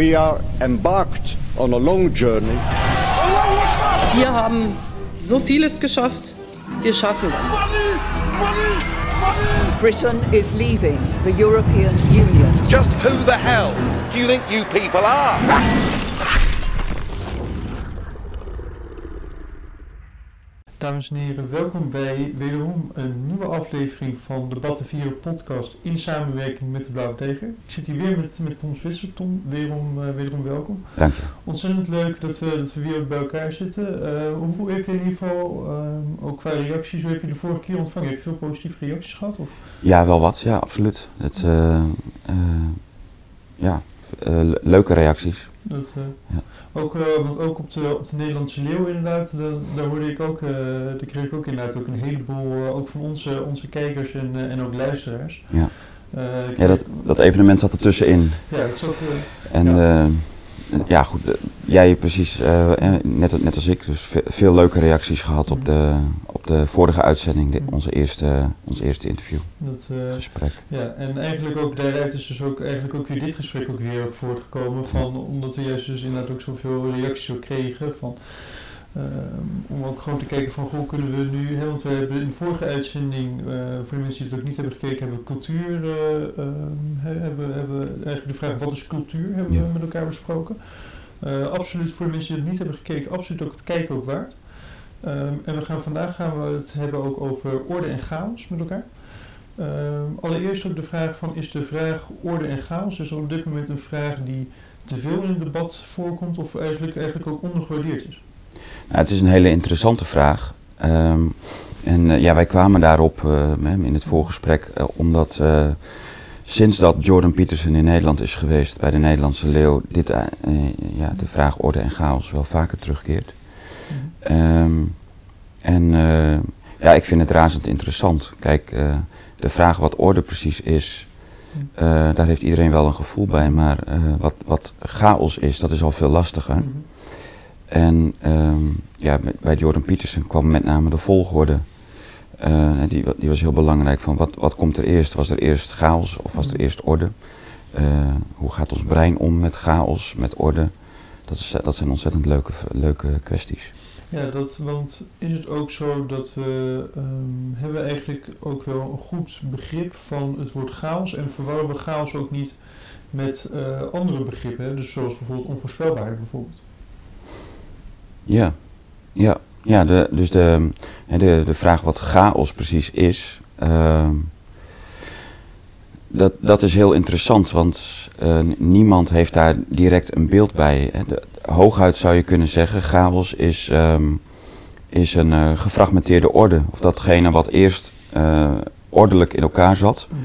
We are embarked on a long journey. Wir haben so vieles geschafft. Wir schaffen das. Britain is leaving the European Union. Just who the hell do you think you people are? Dames en heren, welkom bij wederom een nieuwe aflevering van de Battenvieren podcast in samenwerking met de Blauwe Teger. Ik zit hier weer met, met Tom Visser. Tom, wederom, uh, wederom welkom. Dank je. Ontzettend leuk dat we, dat we weer bij elkaar zitten. Uh, hoeveel heb je in ieder geval, uh, ook qua reacties, hoe heb je de vorige keer ontvangen? Heb je veel positieve reacties gehad? Of? Ja, wel wat. Ja, absoluut. Het, ja, leuke reacties. Dat, ja. Ook, uh, want ook op de, op de Nederlandse Leeuw inderdaad, de, daar hoorde ik ook, uh, daar kreeg ik ook inderdaad ook een heleboel, ook van onze, onze kijkers en, en ook luisteraars. Ja, ja dat, dat evenement zat er tussenin. Ja, het zat... en ja. Ja, goed, jij precies, net, net als ik, dus veel leuke reacties gehad op de, op de vorige uitzending, de, onze, eerste, ons eerste interview. Dat, gesprek. Ja, en eigenlijk ook daaruit is dus ook eigenlijk ook weer dit gesprek ook weer voortgekomen van, omdat we juist dus inderdaad ook zoveel reacties ook kregen van, om ook gewoon te kijken van hoe kunnen we nu, hè, want we hebben in de vorige uitzending, uh, voor de mensen die het ook niet hebben gekeken, hebben we cultuur, uh, hebben, hebben eigenlijk de vraag wat is cultuur, hebben ja. we met elkaar besproken. absoluut voor de mensen die het niet hebben gekeken, absoluut ook het kijken ook waard. Um, en we gaan vandaag gaan we het hebben ook over orde en chaos met elkaar. Um, allereerst ook de vraag van, is de vraag orde en chaos dus op dit moment een vraag die te veel in het debat voorkomt of eigenlijk, eigenlijk ook ondergewaardeerd is? Nou, het is een hele interessante vraag. Um, en uh, ja, wij kwamen daarop uh, in het voorgesprek uh, omdat sinds dat Jordan Peterson in Nederland is geweest bij de Nederlandse Leeuw, dit, ja, de vraag orde en chaos wel vaker terugkeert. Mm -hmm. en ja, ik vind het razend interessant. Kijk, de vraag wat orde precies is, uh, daar heeft iedereen wel een gevoel bij. Maar wat, wat chaos is, dat is al veel lastiger. Mm -hmm. En um, ja, bij Jordan Peterson kwam met name de volgorde. Uh, die, die was heel belangrijk. Van wat, wat komt er eerst? Was er eerst chaos of was er eerst orde? hoe gaat ons brein om met chaos, met orde? Dat, is, dat zijn ontzettend leuke, leuke kwesties. Ja, dat, want is het ook zo dat we um, hebben eigenlijk ook wel een goed begrip van het woord chaos en verwarren we chaos ook niet met uh, andere begrippen, dus zoals bijvoorbeeld onvoorspelbaarheid bijvoorbeeld. Ja, ja, ja de, dus de, de, de vraag wat chaos precies is, uh, dat, dat is heel interessant, want uh, niemand heeft daar direct een beeld bij. De, hooguit zou je kunnen zeggen, chaos is, um, is een uh, gefragmenteerde orde. Of datgene wat eerst uh, ordelijk in elkaar zat, mm.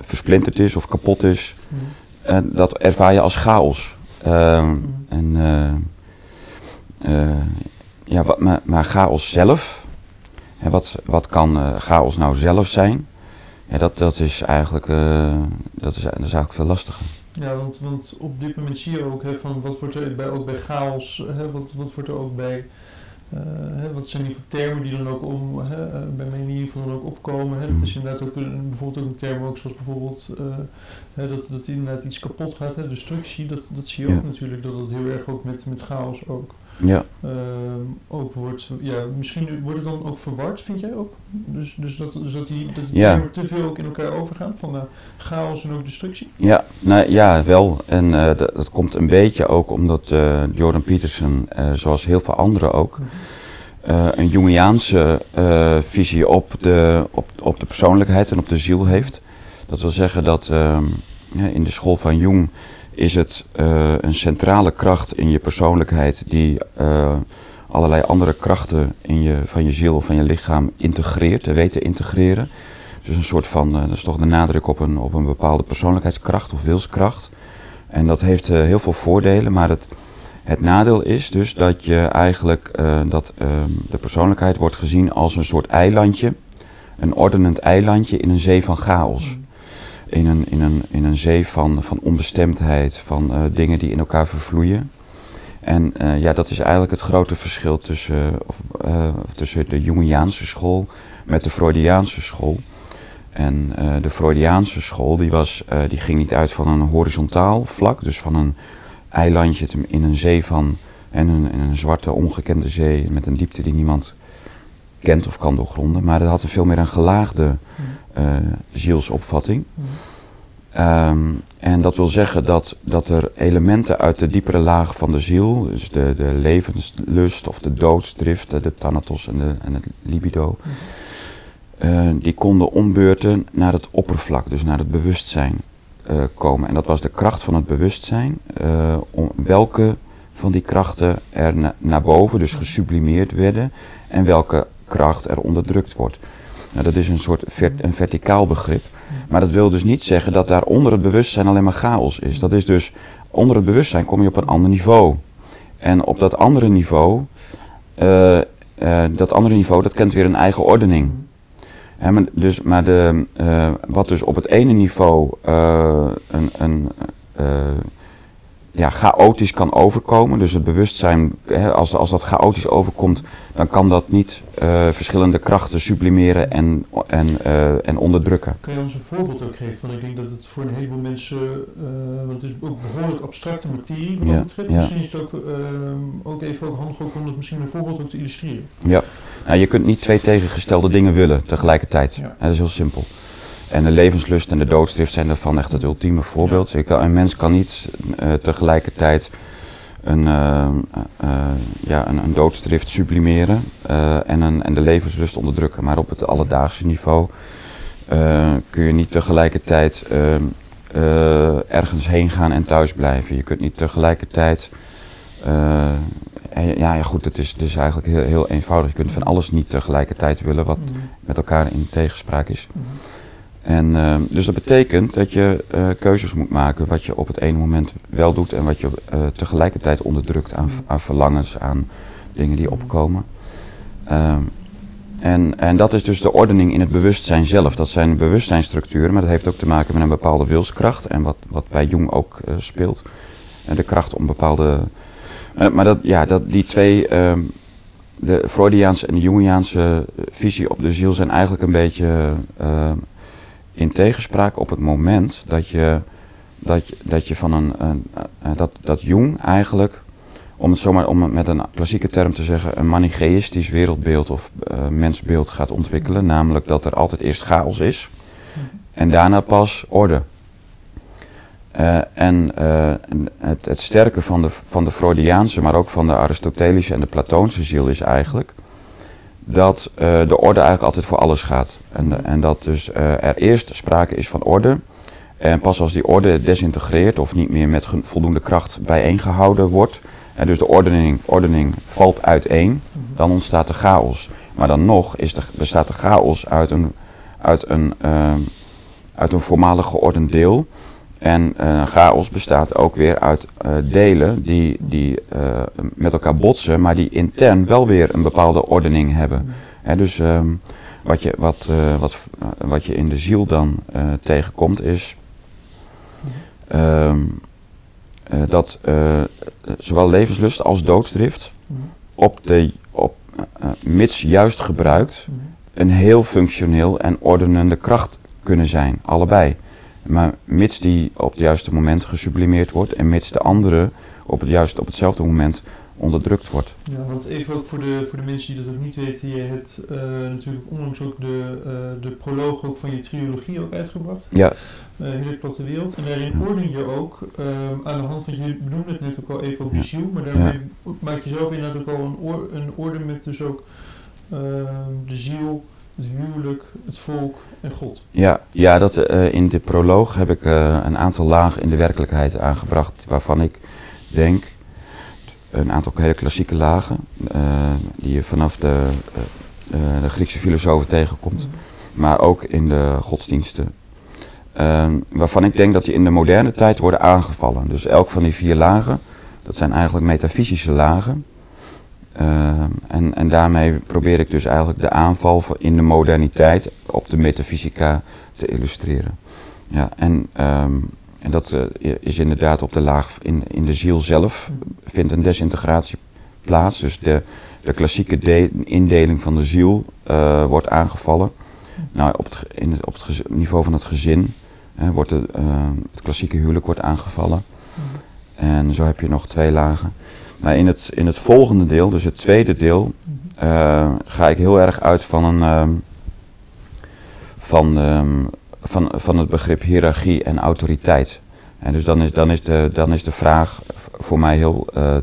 versplinterd is of kapot is, mm. dat ervaar je als chaos. Mm. En, ja, wat, maar, maar, chaos zelf, hè, wat, wat kan chaos nou zelf zijn? Ja, dat, dat, is eigenlijk, uh, dat, is, dat is eigenlijk veel lastiger. Ja, want, want op dit moment zie je ook hè, van wat wordt er bij, ook bij chaos, hè, wat, wat wordt er ook bij, uh, hè, wat zijn die termen die dan ook om, hè, bij mij in ieder geval dan ook opkomen. Hè. Dat is inderdaad ook een, bijvoorbeeld ook een term ook zoals bijvoorbeeld uh, hè, dat, dat inderdaad iets kapot gaat, hè, destructie, dat, dat zie je ook natuurlijk, dat dat heel erg ook met, met chaos ook. Ja. Uh, ook wordt, ja, misschien wordt het dan ook verward, vind jij ook? Dus, dus dat, dus dat die, dat die ja. te veel ook in elkaar overgaan, van uh, chaos en ook destructie? Ja, nou, ja wel. En uh, dat, dat, komt een beetje ook omdat Jordan Peterson, zoals heel veel anderen ook, mm-hmm. een Jungiaanse visie op de, op, op de persoonlijkheid en op de ziel heeft. Dat wil zeggen dat ehm, in de school van Jung is het uh, een centrale kracht in je persoonlijkheid die uh, allerlei andere krachten in je, van je ziel of van je lichaam integreert, weet te integreren. Dus een soort van, uh, dat is toch de nadruk op een, op een bepaalde persoonlijkheidskracht of wilskracht. En dat heeft heel veel voordelen, maar het, het nadeel is dus dat je eigenlijk, dat ehm, de persoonlijkheid wordt gezien als een soort eilandje, een ordenend eilandje in een zee van chaos. Mm in een, in een, in een zee van, van onbestemdheid, van uh, dingen die in elkaar vervloeien. En uh, ja, dat is eigenlijk het grote verschil tussen, uh, tussen de Jungiaanse school met de Freudiaanse school. En de Freudiaanse school die was, die ging niet uit van een horizontaal vlak, dus van een, eilandje in een zee van, en een, een zwarte ongekende zee met een diepte die niemand kent of kan doorgronden. Maar het had een veel meer een gelaagde eh, zielsopvatting. Ehm, en dat wil zeggen dat, dat er elementen uit de diepere laag van de ziel, dus de, de levenslust of de doodsdrift, de thanatos en, de, en het libido, eh, die konden ombeurten naar het oppervlak, dus naar het bewustzijn eh, komen. En dat was de kracht van het bewustzijn, om welke van die krachten er na- naar boven, dus gesublimeerd werden, en welke kracht er onderdrukt wordt. Nou, dat is een soort een verticaal begrip. Maar dat wil dus niet zeggen dat daar onder het bewustzijn alleen maar chaos is. Dat is dus, onder het bewustzijn kom je op een ander niveau. En op dat andere niveau, eh, eh, dat andere niveau, dat kent weer een eigen ordening. Maar dus, maar de, eh, wat dus op het ene niveau een, een ja, chaotisch kan overkomen. Dus het bewustzijn, hè, als, als dat chaotisch overkomt, dan kan dat niet eh, verschillende krachten sublimeren en, en, eh, en onderdrukken. Kan je ons een voorbeeld ook geven? Want ik denk dat het voor een heleboel mensen, eh, want het is ook behoorlijk abstracte materie wat Ja, dat betreft. ja. Misschien is het ook, ook even ook handig ook om het misschien een voorbeeld ook te illustreren. Ja. Nou, je kunt niet twee tegengestelde dingen willen tegelijkertijd. Ja. Dat is heel simpel. En de levenslust en de doodsdrift zijn daarvan echt het ultieme voorbeeld. Kan- een mens kan niet eh, tegelijkertijd een, eh, eh, ja, een, een doodsdrift sublimeren en, een, en de levenslust onderdrukken. Maar op het alledaagse niveau kun je niet tegelijkertijd ergens heen gaan en thuis blijven. Je kunt niet tegelijkertijd ja, ja, goed, het is dus eigenlijk heel, heel eenvoudig. Je kunt van alles niet tegelijkertijd willen, wat Mhm. met elkaar in tegenspraak is. Mhm. En, ehm, dus dat betekent dat je eh, keuzes moet maken wat je op het ene moment wel doet en wat je eh, tegelijkertijd onderdrukt aan, aan verlangens, aan dingen die opkomen. Ehm, en, en dat is dus de ordening in het bewustzijn zelf. Dat zijn bewustzijnstructuren, maar dat heeft ook te maken met een bepaalde wilskracht. En wat, wat bij Jung ook eh, speelt. En de kracht om bepaalde. maar dat, ja, dat, die twee, ehm, de Freudiaanse en de Jungiaanse visie op de ziel zijn eigenlijk een beetje in tegenspraak op het moment dat je, dat dat je van een, een eh, dat, dat Jung eigenlijk, om het zomaar om het met een klassieke term te zeggen, een manichaeïstisch wereldbeeld of eh, mensbeeld gaat ontwikkelen. Namelijk dat er altijd eerst chaos is en daarna pas orde. Eh, en het, het sterke van de, van de Freudiaanse, maar ook van de Aristotelische en de Platoonse ziel is eigenlijk dat eh, de orde eigenlijk altijd voor alles gaat. En, en dat dus eh, er eerst sprake is van orde. En pas als die orde desintegreert of niet meer met voldoende kracht bijeengehouden wordt, en dus de ordening, ordening valt uiteen, dan ontstaat de chaos. Maar dan nog is de, bestaat de chaos uit een, uit een, ehm, uit een voormalig geordend deel. En eh, chaos bestaat ook weer uit eh, delen die, die eh, met elkaar botsen, maar die intern wel weer een bepaalde ordening hebben. Hè, dus ehm, wat, je, wat, wat, wat je in de ziel dan tegenkomt is ehm, eh, dat zowel levenslust als doodsdrift op de, op, mits juist gebruikt, een heel functioneel en ordenende kracht kunnen zijn, allebei. Maar mits die op het juiste moment gesublimeerd wordt en mits de andere op, het juiste, op hetzelfde moment onderdrukt wordt. Ja, want even ook voor de, voor de mensen die dat ook niet weten, je hebt eh, natuurlijk onlangs ook de, eh, de proloog ook van je trilogie ook uitgebracht. Ja, eh hele platte wereld. En daarin orden je ook ehm, aan de hand van, je benoemde het net ook al even op Ja. de ziel, maar daarmee maak je zelf inderdaad ook al een, oor, een orde met dus ook ehm, de ziel, het huwelijk, het volk en God. ja, ja dat, eh, in de proloog heb ik eh, een aantal lagen in de werkelijkheid aangebracht waarvan ik denk, een aantal hele klassieke lagen, eh, die je vanaf de, de Griekse filosofen tegenkomt, maar ook in de godsdiensten. Ehm, waarvan ik denk dat die in de moderne tijd worden aangevallen. Dus elk van die vier lagen, dat zijn eigenlijk metafysische lagen. Ehm, en, en daarmee probeer ik dus eigenlijk de aanval in de moderniteit op de metafysica te illustreren. Ja, en, ehm, en dat eh, is inderdaad op de laag in, in de ziel zelf vindt een desintegratie plaats. Dus de, de klassieke de- indeling van de ziel eh, wordt aangevallen. Nou, op het, in het, op het niveau van het gezin hè, wordt de, eh, het klassieke huwelijk wordt aangevallen. En zo heb je nog twee lagen. Maar in het, in het volgende deel, dus het tweede deel, eh, ga ik heel erg uit van, een, ehm, van, ehm, van, van het begrip hiërarchie en autoriteit. En dus dan is, dan is, de, dan is de vraag voor mij heel, eh,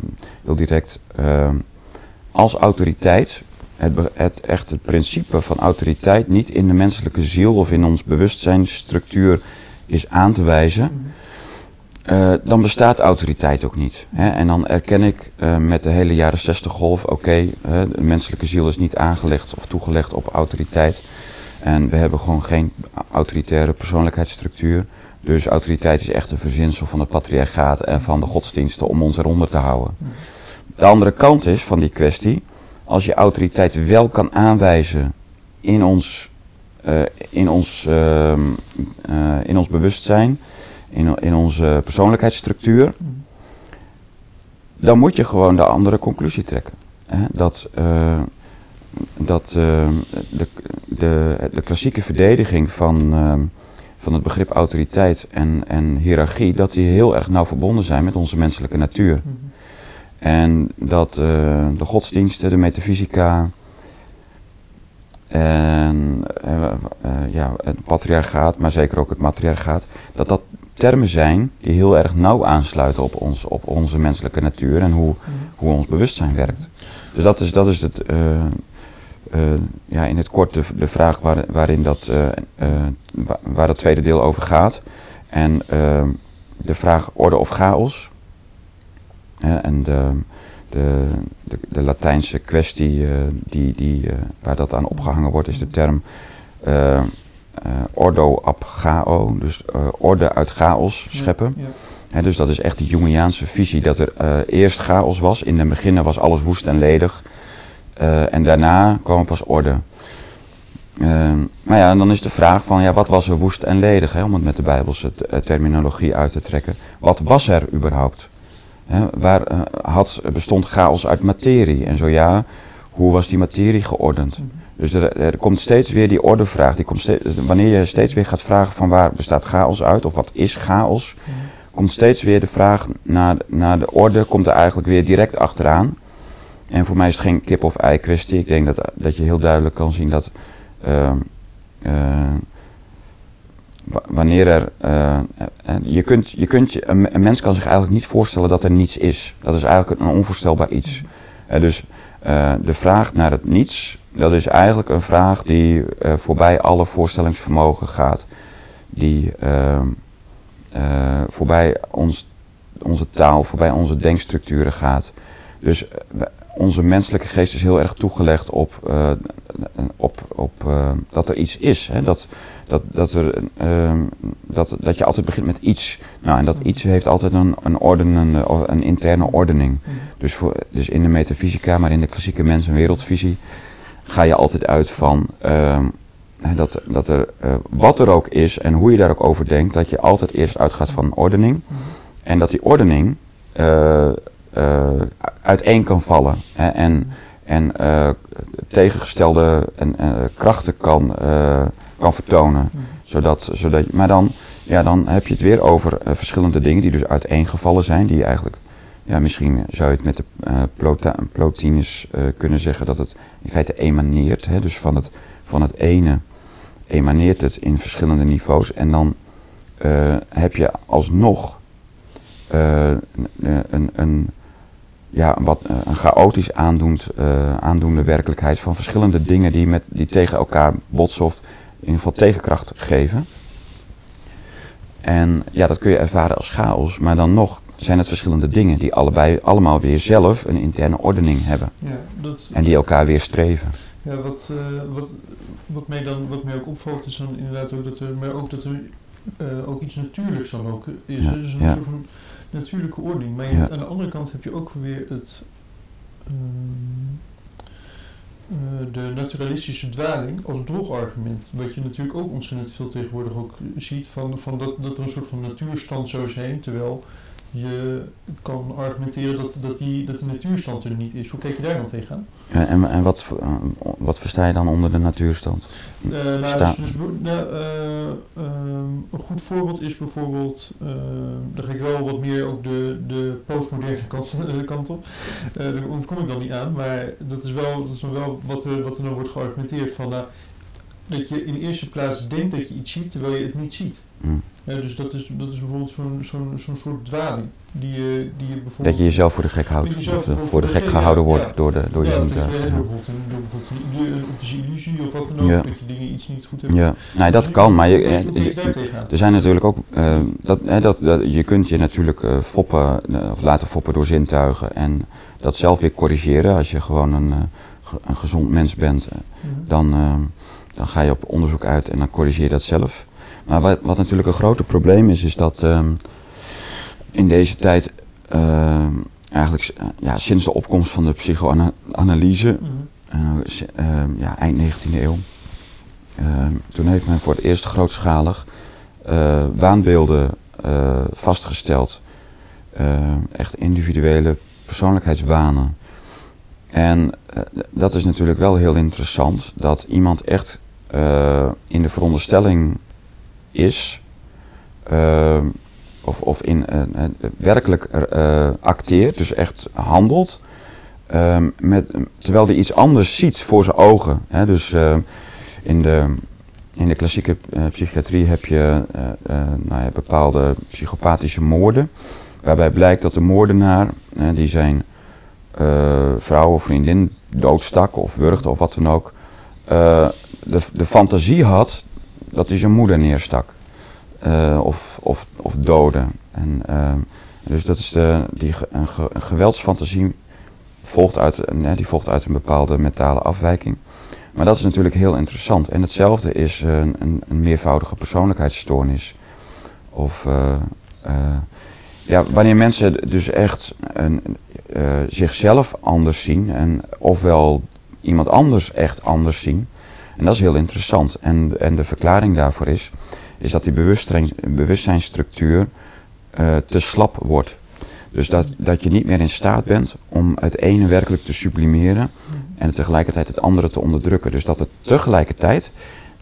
heel direct, ehm, als autoriteit, het, het, echt het principe van autoriteit niet in de menselijke ziel of in ons bewustzijnsstructuur is aan te wijzen, eh, dan bestaat autoriteit ook niet. Hè? En dan erken ik eh, met de hele jaren 60 golf, oké, de menselijke ziel is niet aangelegd of toegelegd op autoriteit. En we hebben gewoon geen autoritaire persoonlijkheidsstructuur. Dus autoriteit is echt een verzinsel van het patriarchaat en van de godsdiensten om ons eronder te houden. De andere kant is van die kwestie, als je autoriteit wel kan aanwijzen in ons, eh, in ons, ehm, eh, in ons bewustzijn, in, in onze persoonlijkheidsstructuur, dan moet je gewoon de andere conclusie trekken. Hè? Dat, eh, dat eh, de, de, de klassieke verdediging van, ehm, van het begrip autoriteit en, en hiërarchie, dat die heel erg nauw verbonden zijn met onze menselijke natuur. En dat eh, de godsdiensten, de metafysica en eh, eh, ja, het patriarchaat, maar zeker ook het matriarchaat, dat dat termen zijn die heel erg nauw aansluiten op, ons, op onze menselijke natuur en hoe, hoe ons bewustzijn werkt. Dus dat is, dat is het, eh, eh, ja, in het kort de, de vraag waar, waarin dat, eh, eh, wa- waar dat tweede deel over gaat. En de vraag orde of chaos. En de, de, de, de Latijnse kwestie die, die, waar dat aan opgehangen wordt, is de term ordo ab chao. Dus eh, orde uit chaos scheppen. Ja. Dus dat is echt die Jungiaanse visie dat er eh, eerst chaos was. In het begin was alles woest en ledig. Eh, en daarna kwam pas orde. Ehm, maar ja, en dan is de vraag van, ja, wat was er woest en ledig? Hè, om het met de Bijbelse eh, terminologie uit te trekken. Wat was er überhaupt? Hè, waar eh, had, bestond chaos uit materie? En zo ja, hoe was die materie geordend? Dus er, er komt steeds weer die ordevraag. Die komt wanneer je steeds weer gaat vragen van waar bestaat chaos uit? Of wat is chaos? Komt steeds weer de vraag naar, naar de orde, komt er eigenlijk weer direct achteraan. En voor mij is het geen kip of ei kwestie. Ik denk dat, dat je heel duidelijk kan zien dat ehm, eh, wa- wanneer er. eh, eh, je kunt, je kunt, een, een mens kan zich eigenlijk niet voorstellen dat er niets is. Dat is eigenlijk een onvoorstelbaar iets. Eh, dus eh, de vraag naar het niets, dat is eigenlijk een vraag die eh, voorbij alle voorstellingsvermogen gaat. Die ehm, eh, voorbij ons, onze taal, voorbij onze denkstructuren gaat. Dus onze menselijke geest is heel erg toegelegd op, eh, op, op eh, dat er iets is. Hè? Dat, dat, dat, er, ehm, dat, dat je altijd begint met iets. Nou, en dat iets heeft altijd een, een, ordenende, een interne ordening. Dus, voor, dus in de metafysica, maar in de klassieke mens- en wereldvisie, ga je altijd uit van ehm, dat, dat er, eh, wat er ook is en hoe je daar ook over denkt, dat je altijd eerst uitgaat van een ordening. En dat die ordening uiteen kan vallen. Hè, en en eh, tegengestelde en, eh, krachten kan, eh, kan vertonen. Zodat, zodat, maar dan, ja, dan heb je het weer over eh, verschillende dingen die dus uiteengevallen zijn. Die eigenlijk, ja, misschien zou je het met de eh Plota- Plotinus eh, kunnen zeggen dat het in feite emaneert. Hè? Dus van het, van het ene emaneert het in verschillende niveaus. En dan eh, heb je alsnog eh, een, een, ja, wat, eh, een chaotisch aandoend, eh, aandoende werkelijkheid van verschillende dingen die, met, die tegen elkaar botsen of in ieder geval tegenkracht geven. En ja, dat kun je ervaren als chaos, maar dan nog zijn het verschillende dingen die allebei allemaal weer zelf een interne ordening hebben Ja, dat, en die elkaar weer streven. ja wat, eh, wat, wat, mij dan, wat mij ook opvalt is dan inderdaad ook dat er, maar ook dat er ook iets natuurlijks dan ook is. Ja? Dus een ja. soort van natuurlijke ordening. Maar je Ja. hebt aan de andere kant heb je ook weer het, ehm, eh, de naturalistische dwaling als drogargument. Wat je natuurlijk ook ontzettend veel tegenwoordig ook ziet, van, van dat, dat er een soort van natuurstand zou zijn, terwijl je kan argumenteren dat, dat, die, dat de natuurstand er niet is. Hoe kijk je daar dan tegenaan? Eh, en en wat, eh, wat versta je dan onder de natuurstand? Eh, nou, Sta- dus, dus, nou, eh, ehm, een goed voorbeeld is bijvoorbeeld, daar ga ik wel wat meer ook de, de postmoderne kant, kant op. Daar ontkom ik dan niet aan, maar dat is wel, dat is wel wat, er, wat er dan wordt geargumenteerd van nou, dat je in eerste plaats denkt dat je iets ziet terwijl je het niet ziet. Mm. Ja, dus dat is, dat is bijvoorbeeld zo'n zo'n zo'n soort dwaling die je, die je bijvoorbeeld... Dat je jezelf voor de gek houdt. Of voor- voor de gek de gek, gehouden ja, wordt ja. door de, door je, zintuigen. door Ja. bijvoorbeeld een, door bijvoorbeeld een, optische illusie of wat dan ook, dat je dingen iets niet goed hebt. Ja, nee, dat kan, maar je, tegenaan? er zijn natuurlijk ook, eh, dat, hè, dat, dat, je kunt je natuurlijk eh, foppen, eh, of laten foppen door zintuigen en dat zelf weer corrigeren. Als je gewoon een, eh, een gezond mens bent, eh, Mhm. dan, eh, dan ga je op onderzoek uit en dan corrigeer je dat zelf. Maar wat, wat natuurlijk een groter probleem is, is dat ehm, in deze tijd, ehm, eigenlijk eh, ja, sinds de opkomst van de psychoanalyse, Mhm. eh, ehm, ja, eind 19e eeuw. Toen heeft men voor het eerst grootschalig eh, waanbeelden vastgesteld. Echt individuele persoonlijkheidswanen. En dat is natuurlijk wel heel interessant dat iemand echt eh, in de veronderstelling is, ehm, of, of in, eh, eh, werkelijk eh, acteert, dus echt handelt, met, terwijl hij iets anders ziet voor zijn ogen. Hè? Dus in, de, in de klassieke eh, psychiatrie heb je eh, eh, nou ja, bepaalde psychopathische moorden. Waarbij blijkt dat de moordenaar, eh, die zijn eh, vrouw of vriendin doodstak of wurgde of wat dan ook, eh, de, de fantasie had dat hij zijn moeder neerstak. Eh, of, of, of doodde. En, ehm, dus dat is de, die, een, ge- een geweldsfantasie volgt uit, die volgt uit een bepaalde mentale afwijking. Maar dat is natuurlijk heel interessant. En hetzelfde is een, een, een meervoudige persoonlijkheidsstoornis. Of eh, eh, ja, wanneer mensen dus echt een, eh, zichzelf anders zien, en ofwel iemand anders echt anders zien. En dat is heel interessant. En, en de verklaring daarvoor is, is dat die bewustzijn, bewustzijnsstructuur eh, te slap wordt. Dus dat, dat je niet meer in staat bent om het ene werkelijk te sublimeren en tegelijkertijd het andere te onderdrukken. Dus dat er tegelijkertijd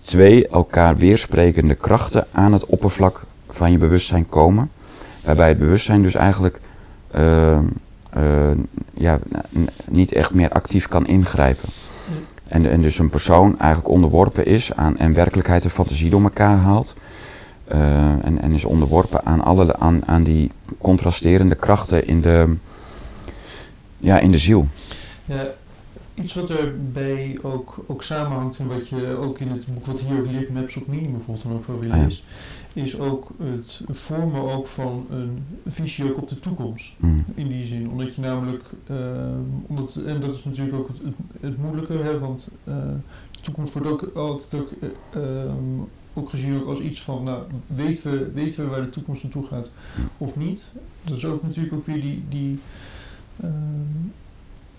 twee elkaar weersprekende krachten aan het oppervlak van je bewustzijn komen. Waarbij het bewustzijn dus eigenlijk eh, eh, ja, niet echt meer actief kan ingrijpen. En, en dus een persoon eigenlijk onderworpen is aan en werkelijkheid en fantasie door elkaar haalt. Eh, en, en is onderworpen aan, alle, aan, aan die contrasterende krachten in de, ja, in de ziel. Ja, iets wat erbij ook, ook samenhangt en wat je ook in het boek wat hier ook leert, Maps op Meaning bijvoorbeeld dan ook wel weer Ah, ja. Is ook het vormen ook van een visie ook op de toekomst. Mm. In die zin, omdat je namelijk, ehm, omdat, en dat is natuurlijk ook het, het, het moeilijke, hè, want eh, de toekomst wordt ook altijd ook, eh, ehm, ook gezien ook als iets van, nou, weten we, weten we waar de toekomst naartoe gaat of niet? Dat is ook natuurlijk ook weer die, die ehm,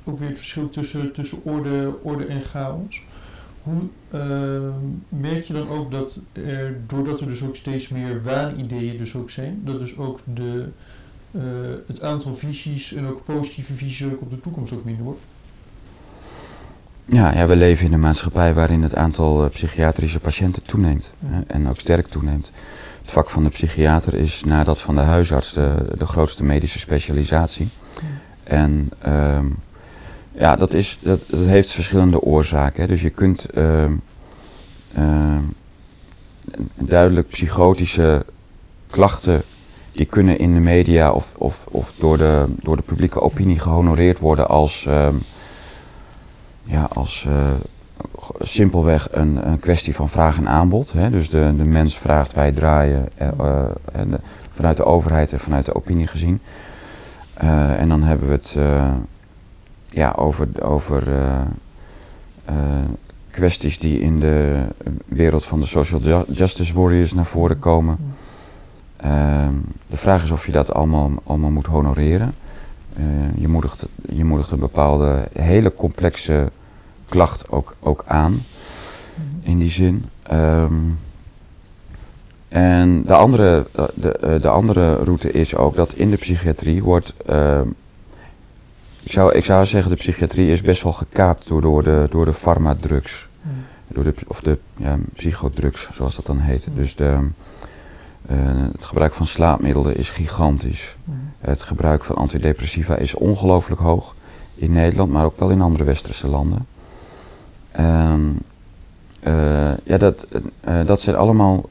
ook weer het verschil tussen, tussen orde, orde en chaos. Hoe ehm, merk je dan ook dat er, doordat er dus ook steeds meer waanideeën dus ook zijn, dat dus ook de, eh, het aantal visies en ook positieve visies ook op de toekomst ook minder wordt? Ja, ja, we leven in een maatschappij waarin het aantal eh, psychiatrische patiënten toeneemt. hè, en ook sterk toeneemt. Het vak van de psychiater is na dat van de huisarts de, de grootste medische specialisatie. En ehm, ja, dat, is, dat, dat heeft verschillende oorzaken. Hè. Dus je kunt ehm, ehm, duidelijk psychotische klachten, die kunnen in de media of, of, of door, de, door de publieke opinie gehonoreerd worden als, ehm, ja, als eh, simpelweg een, een kwestie van vraag en aanbod. Hè. Dus de, de mens vraagt, wij draaien eh, eh, en vanuit de overheid en vanuit de opinie gezien. En dan hebben we het ja, over, over eh, eh, kwesties die in de wereld van de social ju- justice warriors naar voren komen. Ehm, de vraag is of je dat allemaal, allemaal moet honoreren. Eh, je, moedigt, je moedigt een bepaalde hele complexe klacht ook, ook aan, in die zin. Ehm, En de andere, de, de andere route is ook dat in de psychiatrie wordt. Ik, zou, ik zou zeggen, de psychiatrie is best wel gekaapt door, door de, door de pharmadrugs. Door de, of de ja, psychodrugs, zoals dat dan heet. Dus de, eh, het gebruik van slaapmiddelen is gigantisch. Het gebruik van antidepressiva is ongelooflijk hoog in Nederland, maar ook wel in andere westerse landen. Eh, ja, dat, eh, dat zijn allemaal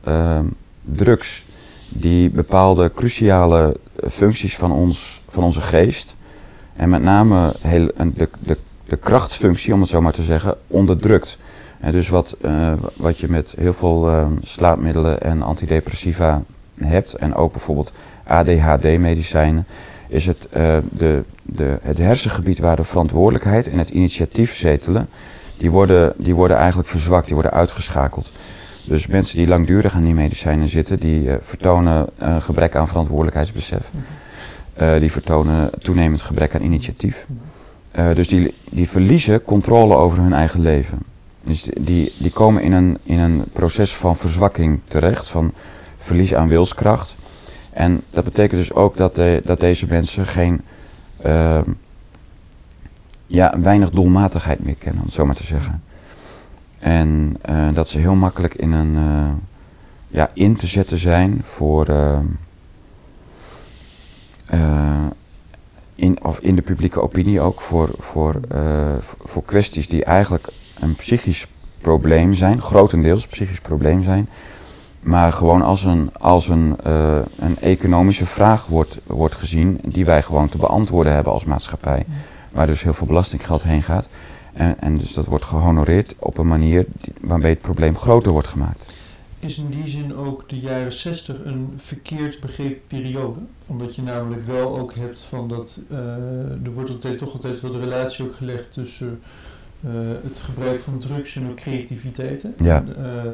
drugs die bepaalde cruciale functies van, ons, van onze geest, en met name heel, de, de, de krachtfunctie, om het zo maar te zeggen, onderdrukt. En dus wat, eh, wat je met heel veel ehm, slaapmiddelen en antidepressiva hebt, en ook bijvoorbeeld ADHD-medicijnen, is het, eh, de, de, het hersengebied waar de verantwoordelijkheid en het initiatief zetelen, die worden, die worden eigenlijk verzwakt, die worden uitgeschakeld. Dus mensen die langdurig aan die medicijnen zitten, die eh, vertonen een gebrek aan verantwoordelijkheidsbesef. Eh, die vertonen toenemend gebrek aan initiatief. Eh, dus die, die verliezen controle over hun eigen leven. Dus die, die komen in een, in een proces van verzwakking terecht, van verlies aan wilskracht. En dat betekent dus ook dat, de, dat deze mensen geen, ehm, ja, weinig doelmatigheid meer kennen, om het zo maar te zeggen. En eh, dat ze heel makkelijk in een, ja, in te zetten zijn voor, eh, in, of in de publieke opinie ook, voor, voor, eh, voor- kwesties die eigenlijk een psychisch probleem zijn, grotendeels psychisch probleem zijn, maar gewoon als een, als een, eh, een economische vraag wordt, wordt gezien, die wij gewoon te beantwoorden hebben als maatschappij, waar dus heel veel belastinggeld heen gaat. En, en dus dat wordt gehonoreerd op een manier die- waarmee het probleem groter wordt gemaakt. Is in die zin ook de jaren 60 een verkeerd begrepen periode? Omdat je namelijk wel ook hebt van dat eh, er wordt altijd, toch altijd wel de relatie ook gelegd tussen eh, het gebruik van drugs en ook creativiteit. hè? Ja. En, eh,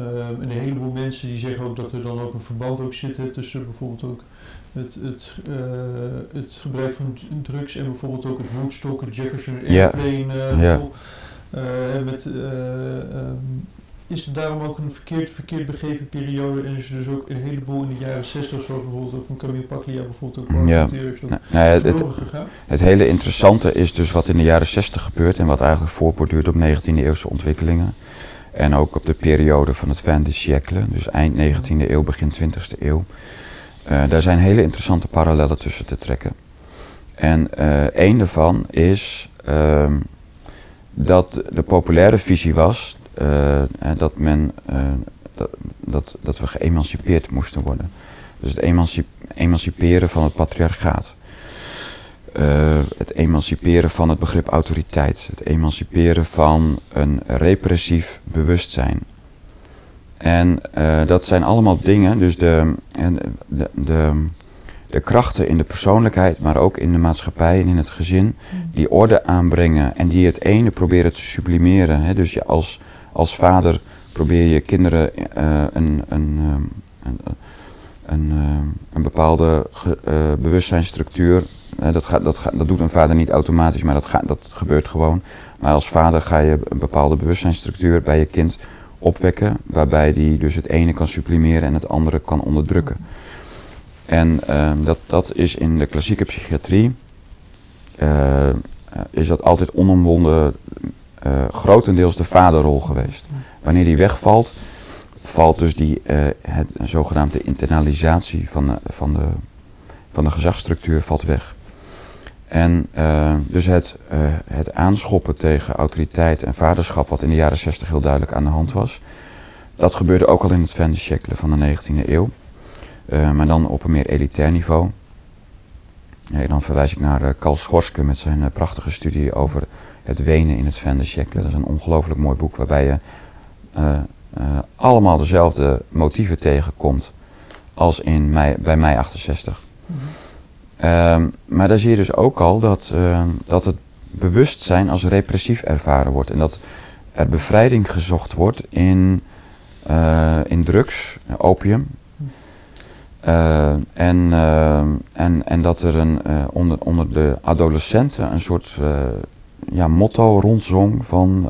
ehm, en een heleboel mensen die zeggen ook dat er dan ook een verband ook zit hè, tussen bijvoorbeeld ook het, het, het gebruik van drugs en bijvoorbeeld ook het Woodstock, het Jefferson. Airplane gevoel. Eh, en met, eh, ehm, is er daarom ook een verkeerd, verkeerd begrepen periode en is er dus ook een heleboel in de jaren 60, zoals bijvoorbeeld ook van Camille Paglia bijvoorbeeld ook Ja. ook Nou, het? Het hele interessante is dus wat in de jaren 60 gebeurt en wat eigenlijk voortborduurt op 19e eeuwse ontwikkelingen. En ook op de periode van het fin de siècle, dus eind 19e eeuw, begin 20e eeuw. Eh, daar zijn hele interessante parallellen tussen te trekken. En eh één daarvan is ehm, dat de populaire visie was dat, men, eh, dat, dat, dat we geëmancipeerd moesten worden. Dus het emanci- emanciperen van het patriarchaat. Eh, het emanciperen van het begrip autoriteit. Het emanciperen van een repressief bewustzijn. En eh, dat zijn allemaal dingen, dus de, en de, de, de krachten in de persoonlijkheid, maar ook in de maatschappij en in het gezin, die orde aanbrengen en die het ene proberen te sublimeren. Hè. Dus je als, als vader probeer je kinderen eh, een, een, ehm, een, een, ehm, bepaalde eh, bewustzijnsstructuur. eh, dat, dat, dat doet een vader niet automatisch, maar dat, gaat, dat gebeurt gewoon. Maar als vader ga je een bepaalde bewustzijnsstructuur bij je kind opwekken, waarbij die dus het ene kan sublimeren en het andere kan onderdrukken. En ehm, dat, dat is in de klassieke psychiatrie, is dat altijd onomwonden eh, grotendeels de vaderrol geweest. Wanneer die wegvalt, valt dus die eh, het, zogenaamde internalisatie van de, van, de, van de gezagsstructuur valt weg. En eh, dus het, het aanschoppen tegen autoriteit en vaderschap, wat in de jaren 60 heel duidelijk aan de hand was, dat gebeurde ook al in het fin de van de 19e eeuw. Maar dan op een meer elitair niveau. Dan verwijs ik naar eh, Carl Schorske met zijn eh, prachtige studie over het wenen in het fin de siècle. Dat is een ongelooflijk mooi boek waarbij je eh, allemaal dezelfde motieven tegenkomt als in mei, bij mei 68. Ehm, maar daar zie je dus ook al dat, dat het bewustzijn als repressief ervaren wordt. En dat er bevrijding gezocht wordt in, in drugs, opium. Eh, en, ehm, en, en dat er een, eh, onder, onder de adolescenten een soort eh, ja, motto rondzong van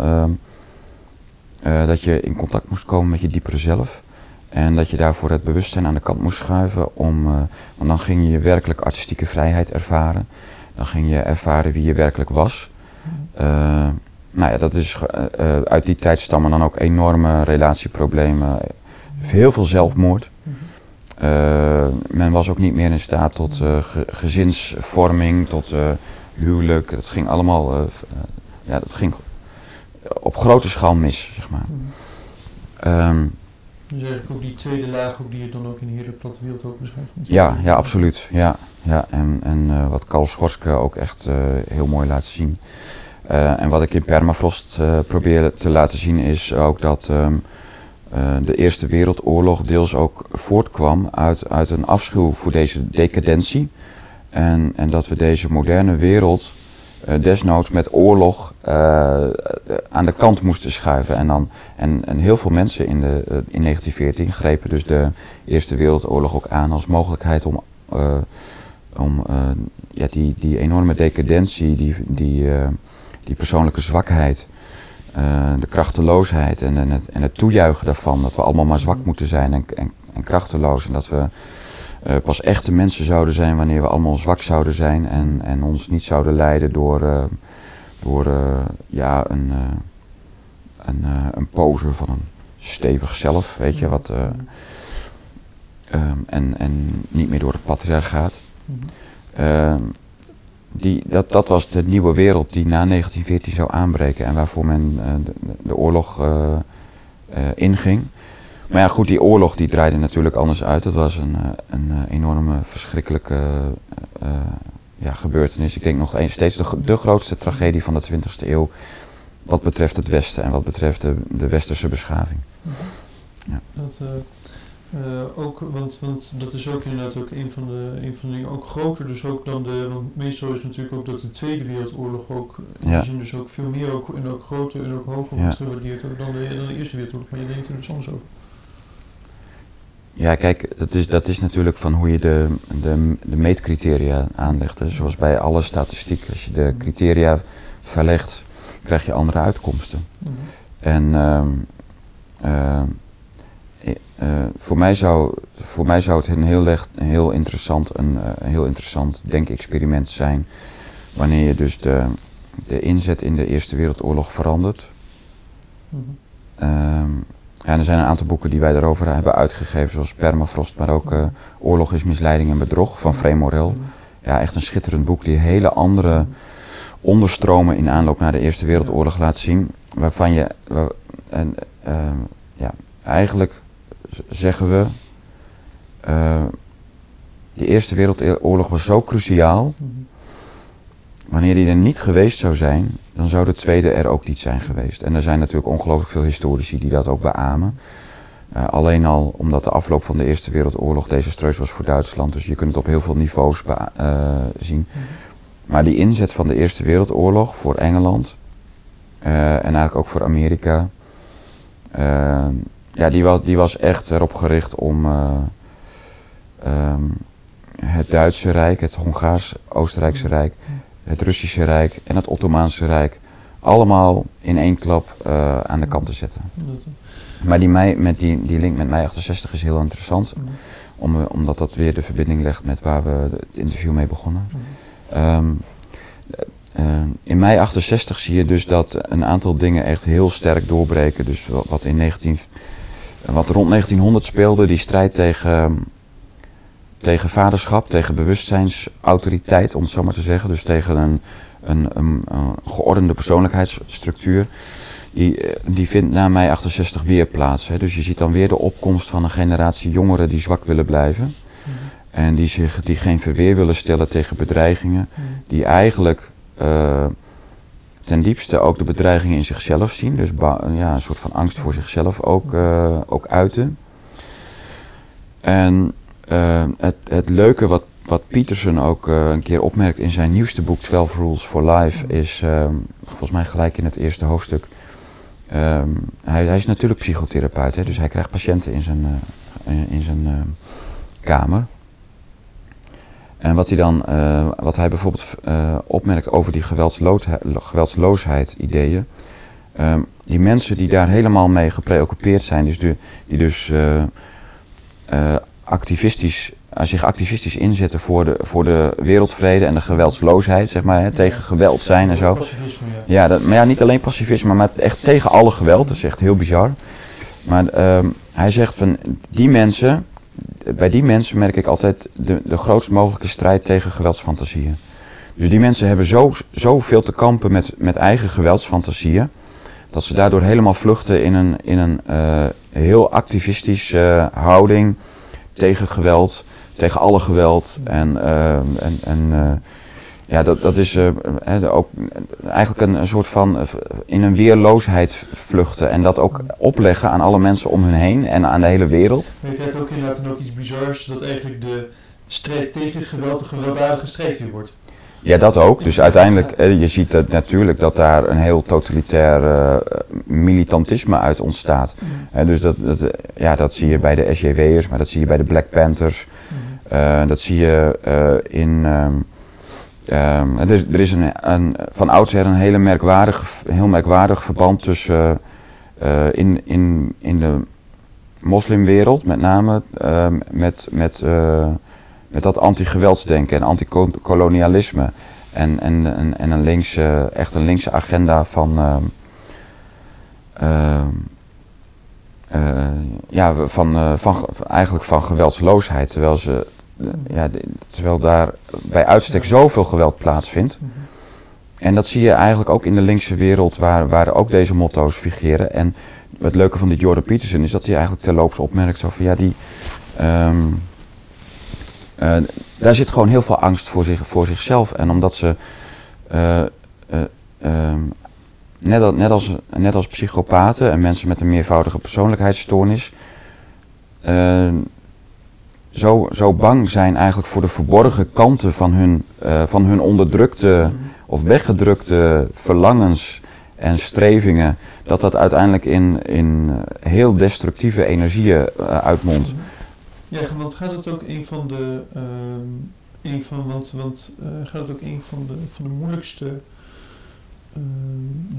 eh, dat je in contact moest komen met je diepere zelf. En dat je daarvoor het bewustzijn aan de kant moest schuiven. Om, eh, want dan ging je werkelijk artistieke vrijheid ervaren. Dan ging je ervaren wie je werkelijk was. Eh, nou ja, dat is, eh, eh, uit die tijd stammen dan ook enorme relatieproblemen. Heel veel zelfmoord. Eh, men was ook niet meer in staat tot eh, ge- gezinsvorming, tot eh, huwelijk. Dat ging allemaal ja, dat ging op grote schaal mis, zeg maar. Ehm, Dus eigenlijk ook die tweede laag ook die je dan ook in de hele platte wereld ook beschrijft. ja, ja, absoluut. Ja, ja. En, en eh, wat Karl Schorske ook echt eh, heel mooi laat zien. Eh, en wat ik in Permafrost eh, probeer te laten zien is ook dat ehm, eh, de Eerste Wereldoorlog deels ook voortkwam uit, uit een afschuw voor deze decadentie. En, en dat we deze moderne wereld eh, desnoods met oorlog eh, aan de kant moesten schuiven. En, dan, en, en heel veel mensen in, de, eh, in 1914 grepen dus de Eerste Wereldoorlog ook aan als mogelijkheid om, eh, om eh, ja, die, die enorme decadentie, die, die, eh, die persoonlijke zwakheid, eh, de krachteloosheid en, en, het, en het toejuichen daarvan, dat we allemaal maar zwak moeten zijn en, en, en krachteloos. En dat we eh, pas echte mensen zouden zijn wanneer we allemaal zwak zouden zijn en, en ons niet zouden leiden door, eh, door ja, een, een, een pose van een stevig zelf, weet je, wat, eh, ehm, en, en niet meer door het patriarchaat. Ehm, die, dat, dat was de nieuwe wereld die na 1914 zou aanbreken en waarvoor men eh, de, de oorlog eh, eh, inging. Maar ja, goed, die oorlog die draaide natuurlijk anders uit. Dat was een, eh, een eh, enorme, verschrikkelijke ja, gebeurtenis. Ik denk nog eens steeds de, de grootste tragedie van de 20e eeuw. Wat betreft het Westen en wat betreft de, de westerse beschaving. Dat, eh, ook, want, want dat is ook inderdaad ook een van, de, een van de dingen, ook groter dus ook dan de, want meestal is natuurlijk ook dat de Tweede Wereldoorlog ook, in Ja. die dus ook veel meer ook, en ook groter en ook hoger Ja. wordt gewaardeerd ook dan de, dan de Eerste Wereldoorlog, maar je denkt er dus anders over. Ja, kijk, dat is, dat is natuurlijk van hoe je de, de, de meetcriteria aanlegt. hè. Zoals bij alle statistiek. Als je de criteria verlegt, krijg je andere uitkomsten. En ehm, ehm, eh, voor, mij zou, voor mij zou het een heel, leg- een heel, interessant, een, eh, een heel interessant denkexperiment zijn. Wanneer je dus de, de inzet in de Eerste Wereldoorlog verandert. Mhm. Ehm, ja, en er zijn een aantal boeken die wij daarover hebben uitgegeven, zoals Permafrost, maar ook eh, Oorlog is misleiding en bedrog van Frey Morel. Ja, echt een schitterend boek die hele andere onderstromen in aanloop naar de Eerste Wereldoorlog laat zien. Waarvan je, en, ehm, ja, eigenlijk zeggen we, eh, de Eerste Wereldoorlog was zo cruciaal. Wanneer die er niet geweest zou zijn, dan zou de tweede er ook niet zijn geweest. En er zijn natuurlijk ongelooflijk veel historici die dat ook beamen. Eh, alleen al omdat de afloop van de Eerste Wereldoorlog desastreus was voor Duitsland. Dus je kunt het op heel veel niveaus eh, zien. Maar die inzet van de Eerste Wereldoorlog voor Engeland en eigenlijk ook voor Amerika. Ja, die was, die was echt erop gericht om eh, ehm, het Duitse Rijk, het Hongaars-Oostenrijkse Rijk, het Russische Rijk en het Ottomaanse Rijk allemaal in één klap eh, aan de kant te zetten. Maar die, mei, met die, die link met mei 68 is heel interessant, om, eh, omdat dat weer de verbinding legt met waar we het interview mee begonnen. Ehm, eh, in mei 68 zie je dus dat een aantal dingen echt heel sterk doorbreken. Dus wa- wat, in 19, wat rond 1900 speelde, die strijd tegen, tegen vaderschap, tegen bewustzijnsautoriteit, om het zo maar te zeggen. Dus tegen een, een, een, een geordende persoonlijkheidsstructuur. Die, eh, die vindt na mei 68 weer plaats. Hè. Dus je ziet dan weer de opkomst van een generatie jongeren die zwak willen blijven. En die, zich, die geen verweer willen stellen tegen bedreigingen. Die eigenlijk eh, ten diepste ook de bedreigingen in zichzelf zien. Dus ja, een soort van angst voor zichzelf ook, eh, ook uiten. En eh, het, het leuke wat, wat Peterson ook eh, een keer opmerkt in zijn nieuwste boek 12 Rules for Life is, eh, volgens mij gelijk in het eerste hoofdstuk, ehm, hij, hij is natuurlijk psychotherapeut, hè, dus hij krijgt patiënten in zijn, in zijn eh, kamer. En wat hij dan, eh, wat hij bijvoorbeeld eh, opmerkt over die geweldsloosheid, ideeën. ehm, die mensen die daar helemaal mee gepreoccupeerd zijn, dus die, die dus eh, activistisch, zich activistisch inzetten voor de, voor de wereldvrede en de geweldsloosheid, zeg maar, hè, tegen geweld zijn en zo. Pacifisme, ja. Ja, dat, maar ja, niet alleen pacifisme, maar echt tegen alle geweld. Dat is echt heel bizar. Maar ehm, hij zegt van die mensen, bij die mensen merk ik altijd de, de grootst mogelijke strijd tegen geweldsfantasieën. Dus die mensen hebben zo, zoveel te kampen met, met eigen geweldsfantasieën, dat ze daardoor helemaal vluchten in een, in een eh, heel activistische eh, houding tegen geweld, tegen alle geweld. En, ehm, en, en eh, ja, dat, dat is eh, ook eigenlijk een, een soort van eh, in een weerloosheid vluchten. En dat ook opleggen aan alle mensen om hun heen en aan de hele wereld. Je krijgt ook inderdaad ook iets bizars, dat eigenlijk de strijd tegen geweld een gewelddadige strijd weer wordt. Ja, dat ook. Dus uiteindelijk, eh, je ziet het natuurlijk dat daar een heel totalitair militantisme uit ontstaat. Hè, dus dat, dat, ja, dat zie je bij de SJW'ers, maar dat zie je bij de Black Panthers. Eh, dat zie je in. ehm, ehm, er is, er is een, een, van oudsher een hele merkwaardig, heel merkwaardig verband tussen. eh, in, in, in de moslimwereld, met name ehm, met, met, eh, met dat anti-geweldsdenken en anti-kolonialisme. En, en, en, en een linkse, echt een linkse agenda van. ehm, ehm, eh, ja, van, van, ge- eigenlijk van geweldsloosheid. Terwijl, ze, ja, terwijl daar bij uitstek zoveel geweld plaatsvindt. En dat zie je eigenlijk ook in de linkse wereld, waar, waar ook deze motto's figureren. En het leuke van die Jordan Peterson is dat hij eigenlijk terloops opmerkt zo van ja, die. ehm, eh, daar zit gewoon heel veel angst voor, zich, voor zichzelf. En omdat ze. eh, eh, ehm, net, als, net, als, net als psychopaten en mensen met een meervoudige persoonlijkheidsstoornis. Zo, zo bang zijn eigenlijk voor de verborgen kanten van hun, eh, van hun onderdrukte of weggedrukte verlangens en strevingen, dat dat uiteindelijk in, in eh, heel destructieve energieën eh, uitmondt. Ja, want gaat het ook een van de. ehm, een van, want want gaat het ook een van de, van de moeilijkste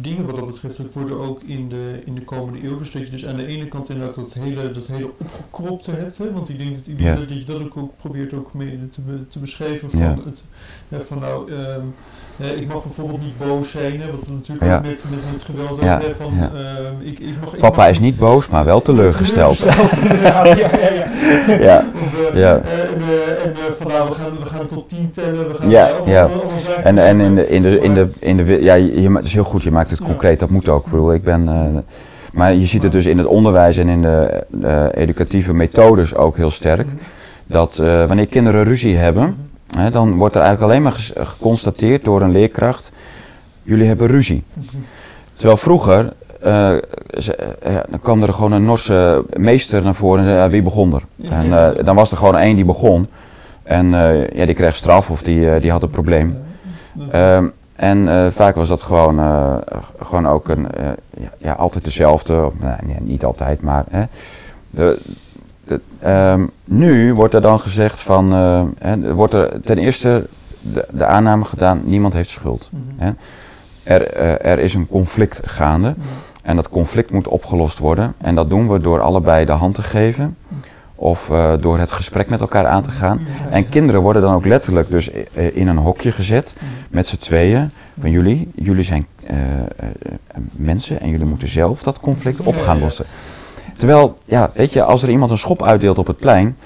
dingen wat dat betreft. Dat worden ook in de, in de komende eeuw. Dus dat je dus aan de ene kant inderdaad dat hele, dat hele opgekropte hebt. Hè? Want ik denk, dat, ik denk Ja. dat je dat ook, ook probeert ook mee te, te beschrijven. Van, Ja. het, van nou, ehm, eh, ik mag bijvoorbeeld niet boos zijn. Hè? Wat natuurlijk Ja. ook met, met het geweld Ja, hè, van, ja. ehm, ik, ik mag, ik Papa mag- is niet boos, maar wel teleurgesteld. ja, ja, ja, ja. Ja, Of, eh, Ja. eh, en en van nou, we gaan, we gaan tot tien tellen. We gaan Ja, allemaal, ja. allemaal en, en in de, in de, in de, in de, ja, je, het is heel goed, je maakt het concreet, dat moet ook. Ik bedoel, ik ben, maar je ziet het dus in het onderwijs en in de educatieve methodes ook heel sterk. Mhm. Dat wanneer kinderen ruzie hebben, dan wordt er eigenlijk alleen maar geconstateerd door een leerkracht, jullie hebben ruzie. Terwijl vroeger, eh, ze- eh, dan kwam er gewoon een Norse meester naar voren en zei, wie begon er? En eh, dan was er gewoon één die begon. En ja, die kreeg straf of die, die had een probleem. Ehm, en vaak was dat gewoon, gewoon ook een, ja, ja, altijd dezelfde. Nou, nee, niet altijd, maar. Hè. De, ehm, nu wordt er dan gezegd van. eh, hè, wordt er ten eerste de, de aanname gedaan: niemand heeft schuld. Mhm. Hè. Er, eh, er is een conflict gaande. En dat conflict moet opgelost worden. En dat doen we door allebei de hand te geven. Of eh, door het gesprek met elkaar aan te gaan. En kinderen worden dan ook letterlijk dus in een hokje gezet. Met z'n tweeën. Van jullie, jullie zijn mensen en jullie moeten zelf dat conflict op gaan lossen. Terwijl, ja, weet je, als er iemand een schop uitdeelt op het plein,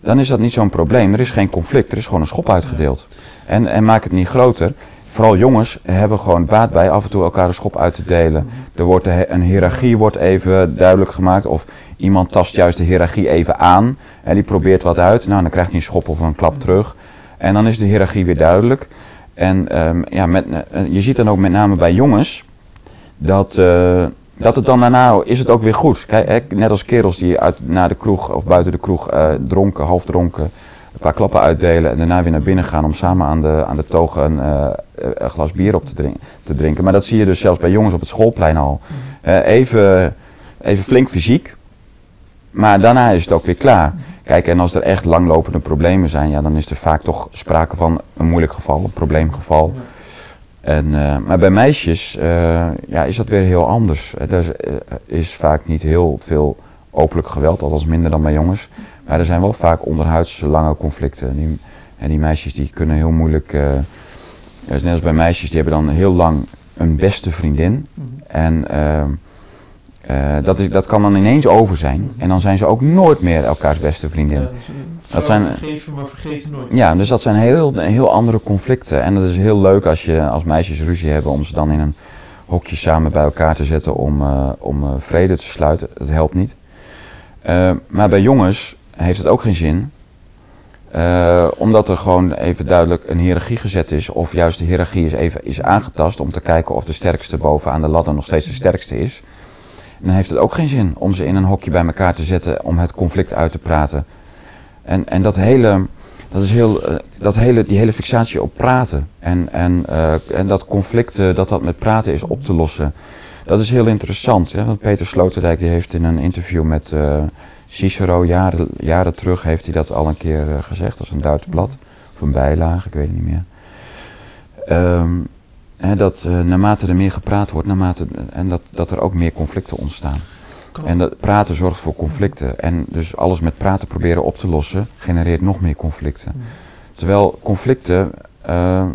dan is dat niet zo'n probleem. Er is geen conflict, er is gewoon een schop uitgedeeld. En, en maak het niet groter. Vooral jongens hebben gewoon baat bij af en toe elkaar een schop uit te delen. Er wordt een hiërarchie wordt even duidelijk gemaakt. Of iemand tast juist de hiërarchie even aan. En die probeert wat uit. Nou, dan krijgt hij een schop of een klap terug. En dan is de hiërarchie weer duidelijk. En ehm, ja, met, eh, je ziet dan ook met name bij jongens dat, eh, dat het dan daarna is het ook weer goed. Kijk, net als kerels die uit, na de kroeg of buiten de kroeg eh, dronken, half dronken, een paar klappen uitdelen en daarna weer naar binnen gaan om samen aan de, aan de togen een, eh, een glas bier op te, drink- te drinken. Maar dat zie je dus zelfs bij jongens op het schoolplein al. Eh, even, even flink fysiek, maar daarna is het ook weer klaar. Kijk, en als er echt langlopende problemen zijn, ja, dan is er vaak toch sprake van een moeilijk geval, een probleemgeval. En, eh, maar bij meisjes eh, ja, is dat weer heel anders. Er is, eh, is vaak niet heel veel openlijk geweld, althans minder dan bij jongens. Maar er zijn wel vaak onderhuids lange conflicten. Die, en die meisjes die kunnen heel moeilijk, ja, net als bij meisjes, die hebben dan heel lang een beste vriendin. En eh, dat, is, dat kan dan ineens over zijn. En dan zijn ze ook nooit meer elkaars beste vriendin. Ja, dus, Dat zijn- vergeven, maar vergeten nooit. Ja, dus dat zijn heel, heel andere conflicten. En dat is heel leuk als je als meisjes ruzie hebben om ze dan in een hokje samen bij elkaar te zetten om, eh, om eh, vrede te sluiten. Dat helpt niet. Maar bij jongens heeft het ook geen zin. Omdat er gewoon even duidelijk een hiërarchie gezet is. Of juist de hiërarchie is even is aangetast om te kijken of de sterkste bovenaan de ladder nog steeds de sterkste is. En dan heeft het ook geen zin om ze in een hokje bij elkaar te zetten om het conflict uit te praten. En, en dat hele, dat is heel, eh, dat hele, die hele fixatie op praten en, en, eh, en dat conflicten, dat dat met praten is op te lossen. Dat is heel interessant. Want Peter Sloterdijk die heeft in een interview met eh, Cicero jaren, jaren terug heeft hij dat al een keer eh, gezegd als een Duits blad. Of een bijlage, ik weet het niet meer. Ehm, hè, dat eh, naarmate er meer gepraat wordt, naarmate, en dat, dat er ook meer conflicten ontstaan. En dat praten zorgt voor conflicten. En dus alles met praten proberen op te lossen, genereert nog meer conflicten. Terwijl conflicten eh, eh,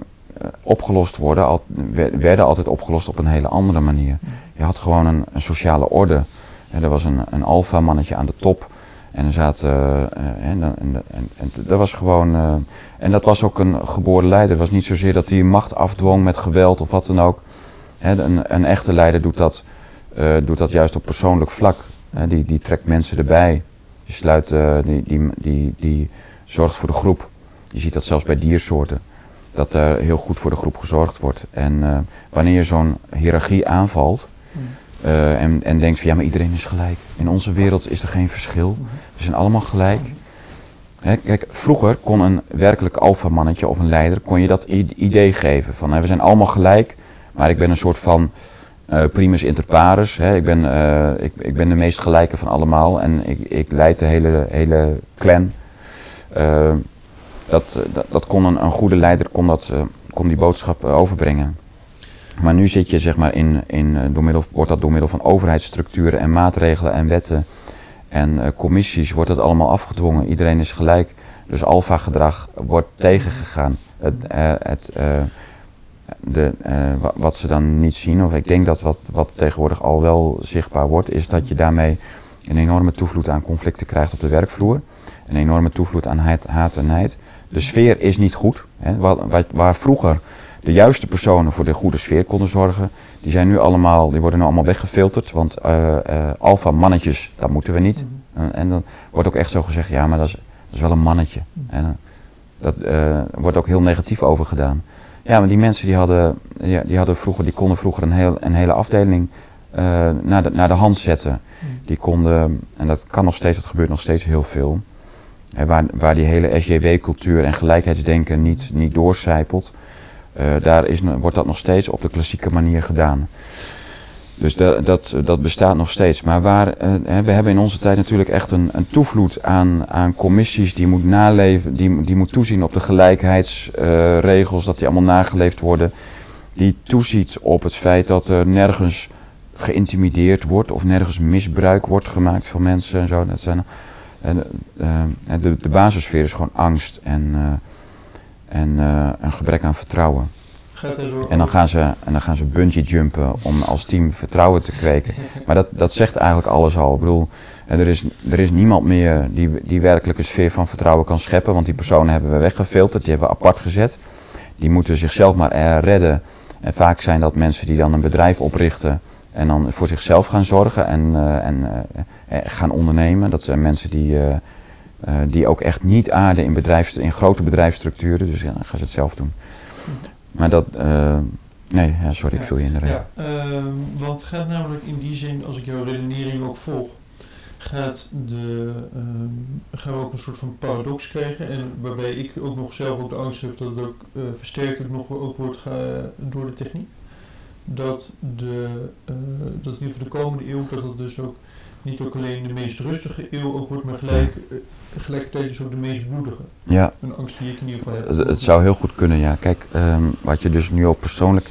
opgelost worden, al, wer- werden altijd opgelost op een hele andere manier. Je had gewoon een, een sociale orde. En er was een, een alfa-mannetje aan de top. En er zaten. eh, en, en, en, en dat was gewoon. eh, en dat was ook een geboren leider. Het was niet zozeer dat hij macht afdwong met geweld of wat dan ook. Een, een echte leider doet dat, eh, doet dat juist op persoonlijk vlak. Die, die trekt mensen erbij. Die, sluit, die, die, die, die zorgt voor de groep. Je ziet dat zelfs bij diersoorten. Dat er heel goed voor de groep gezorgd wordt. En wanneer je zo'n hiërarchie aanvalt. Eh, en, en denkt van ja, maar iedereen is gelijk. In onze wereld is er geen verschil. We zijn allemaal gelijk. Hè, kijk, vroeger kon een werkelijk alfamannetje of een leider, kon je dat idee geven. Van hè, we zijn allemaal gelijk, maar ik ben een soort van eh, primus inter pares. Hè. Ik, ben, eh, ik, ik ben de meest gelijke van allemaal en ik, ik leid de hele, hele clan. Dat, dat, dat kon een, een goede leider kon, dat, kon die boodschap overbrengen. Maar nu zit je zeg maar in, in, eh, door middel, wordt dat door middel van overheidsstructuren en maatregelen en wetten en eh, commissies wordt dat allemaal afgedwongen. Iedereen is gelijk. Dus alfa-gedrag wordt tegengegaan. Het, eh, het, de, wa- wat ze dan niet zien, of ik denk dat wat, wat tegenwoordig al wel zichtbaar wordt, is dat je daarmee een enorme toevloed aan conflicten krijgt op de werkvloer. Een enorme toevloed aan haat, haat en nijd. De sfeer is niet goed. Hè. Waar, waar, waar vroeger de juiste personen voor de goede sfeer konden zorgen, die, zijn nu allemaal, die worden nu allemaal weggefilterd. Want eh eh, alfa-mannetjes, dat moeten we niet. En, en dan wordt ook echt zo gezegd, ja, maar dat is, dat is wel een mannetje. En, eh, dat wordt ook heel negatief over gedaan. Ja, maar die mensen die hadden, ja, die hadden vroeger, die konden vroeger een, heel, een hele afdeling naar, de, naar de hand zetten. Die konden, en dat kan nog steeds, dat gebeurt nog steeds heel veel. Waar, waar die hele SJW-cultuur en gelijkheidsdenken niet, niet doorcijpelt. eh, daar is, wordt dat nog steeds op de klassieke manier gedaan. Dus dat, dat, bestaat nog steeds. Maar waar, eh, we hebben in onze tijd natuurlijk echt een, een toevloed aan, aan commissies die moet naleven, die, die moet toezien op de gelijkheidsregels, dat die allemaal nageleefd worden. Die toeziet op het feit dat er nergens geïntimideerd wordt of nergens misbruik wordt gemaakt van mensen en zo. Dat zijn, en, eh, eh, de, de basissfeer is gewoon angst en, eh, en eh, een gebrek aan vertrouwen. En dan gaan ze, en dan gaan ze bungee jumpen om als team vertrouwen te kweken. Maar dat, dat zegt eigenlijk alles al. Ik bedoel, en er is, er is niemand meer die, die werkelijk een sfeer van vertrouwen kan scheppen. Want die personen hebben we weggefilterd, die hebben we apart gezet. Die moeten zichzelf maar redden. En vaak zijn dat mensen die dan een bedrijf oprichten en dan voor zichzelf gaan zorgen en, eh, en eh, eh, gaan ondernemen. Dat zijn mensen die, eh, eh, die ook echt niet aarden in, bedrijfs, in grote bedrijfsstructuren. Dus ja, dan gaan ze het zelf doen. Maar dat, eh, nee, ja, sorry, ik viel je in de reden. Ja, ehm, want het gaat namelijk in die zin, als ik jouw redenering ook volg, gaat de, ehm, gaan we ook een soort van paradox krijgen. En waarbij ik ook nog zelf ook de angst heb dat het ook eh, versterkt ook nog ook wordt ge- door de techniek. Dat, de, eh, dat in ieder geval de komende eeuw, dat het dus ook niet ook alleen de meest rustige eeuw ook wordt, maar gelijk, eh, tegelijkertijd dus ook de meest bloedige. Ja, Een angst die ik in ieder geval heb. het, het zou heel goed kunnen, ja. Kijk, ehm, wat je dus nu ook persoonlijk...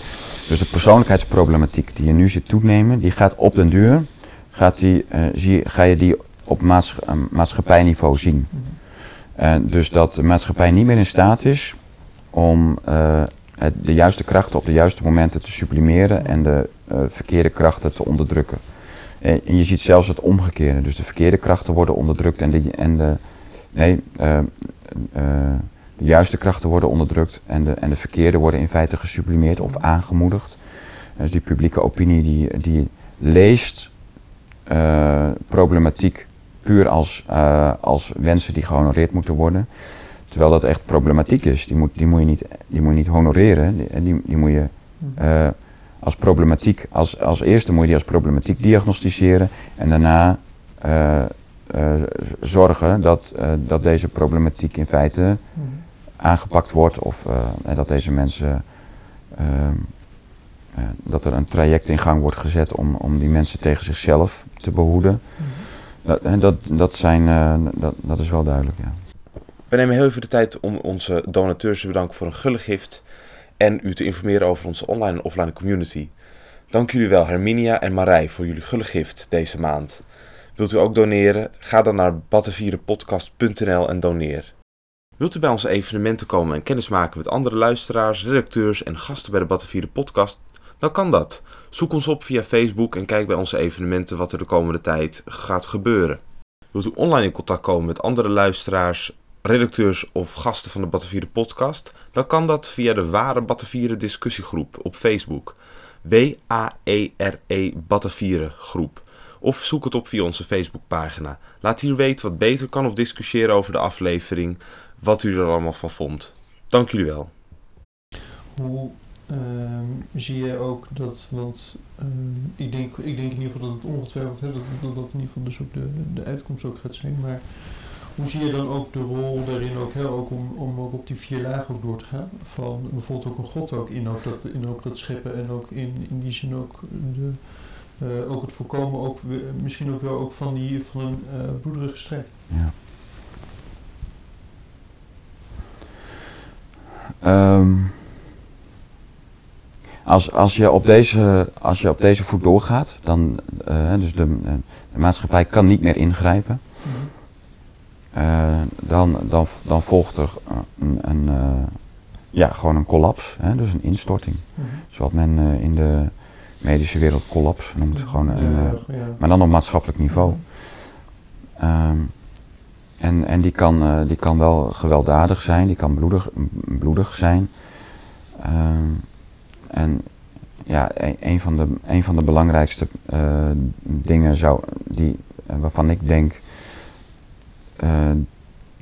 Dus de persoonlijkheidsproblematiek die je nu ziet toenemen, die gaat op den duur... Gaat die, eh, zie, ga je die op maats- eh, maatschappijniveau zien. En dus dat de maatschappij niet meer in staat is om de juiste krachten op de juiste momenten te sublimeren en de eh, verkeerde krachten te onderdrukken. En en je ziet zelfs het omgekeerde. Dus de verkeerde krachten worden onderdrukt en de, en de, nee, eh, eh, de juiste krachten worden onderdrukt en de, en de verkeerde worden in feite gesublimeerd of aangemoedigd. Dus die publieke opinie die, die leest eh, problematiek puur als, eh, als wensen die gehonoreerd moeten worden. Terwijl dat echt problematiek is. Die moet, die moet, je, niet, die moet je niet honoreren. Die, die, die moet je eh, als problematiek, als, als eerste moet je die als problematiek diagnosticeren. En daarna eh, eh, zorgen dat, dat deze problematiek in feite aangepakt wordt. Of dat deze mensen. ehm, eh, dat er een traject in gang wordt gezet om, om die mensen tegen zichzelf te behoeden. Dat, en dat, dat, zijn, dat, dat is wel duidelijk, ja. We nemen heel even de tijd om onze donateurs te bedanken voor een gulle gift en u te informeren over onze online en offline community. Dank jullie wel Herminia en Marij voor jullie gulle gift deze maand. Wilt u ook doneren? Ga dan naar battenvierenpodcast.nl en doneer. Wilt u bij onze evenementen komen en kennismaken met andere luisteraars, redacteurs en gasten bij de Battenvieren podcast? Dan kan dat. Zoek ons op via Facebook en kijk bij onze evenementen wat er de komende tijd gaat gebeuren. Wilt u online in contact komen met andere luisteraars, redacteurs of gasten van de Battenvieren podcast, dan kan dat via de Ware Battenvieren discussiegroep op Facebook. W-A-E-R-E Battenvieren groep. Of zoek het op via onze Facebookpagina. Laat hier weten wat beter kan of discussiëren over de aflevering, wat u er allemaal van vond. Dank jullie wel. Hoe ehm, zie je ook dat, want ehm, ik, denk, ik denk in ieder geval dat het ongetwijfeld, hè, dat, dat dat in ieder geval dus ook de, de uitkomst ook gaat zijn, maar hoe zie je dan ook de rol daarin ook, hè, ook om, om ook op die vier lagen ook door te gaan? Van bijvoorbeeld ook een God ook in ook dat, in ook dat scheppen en ook in, in die zin ook, de, eh, ook het voorkomen, ook, misschien ook wel ook van, die, van een bloederige strijd. Ja. Ehm, als, als, je op deze, als je op deze voet doorgaat, dan eh, dus de, de maatschappij kan niet meer ingrijpen. Eh, dan, dan, dan volgt er een, een, eh, ja, gewoon een collaps, hè, dus een instorting. Zoals men eh, in de medische wereld collaps noemt. Gewoon een, eh, Ja, ja. maar dan op maatschappelijk niveau. Ehm, en en die, kan, eh, die kan wel gewelddadig zijn, die kan bloedig, bloedig zijn. Ehm, en ja, een, een van de, een van de belangrijkste eh, dingen zou, die, eh, waarvan ik denk, eh,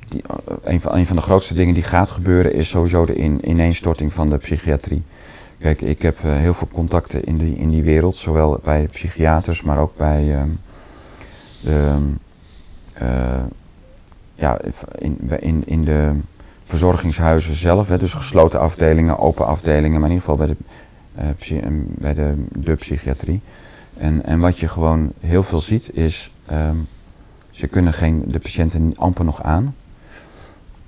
die, eh, een, van, de grootste dingen die gaat gebeuren is sowieso de in, ineenstorting van de psychiatrie. Kijk, ik heb eh, heel veel contacten in die, in die wereld, zowel bij psychiaters, maar ook bij ehm, de, eh, ja, in, in, in de verzorgingshuizen zelf, hè, dus gesloten afdelingen, open afdelingen, maar in ieder geval bij de, eh, psy- eh, bij de, de psychiatrie. En, en wat je gewoon heel veel ziet is, ehm, ze kunnen geen, de patiënten amper nog aan.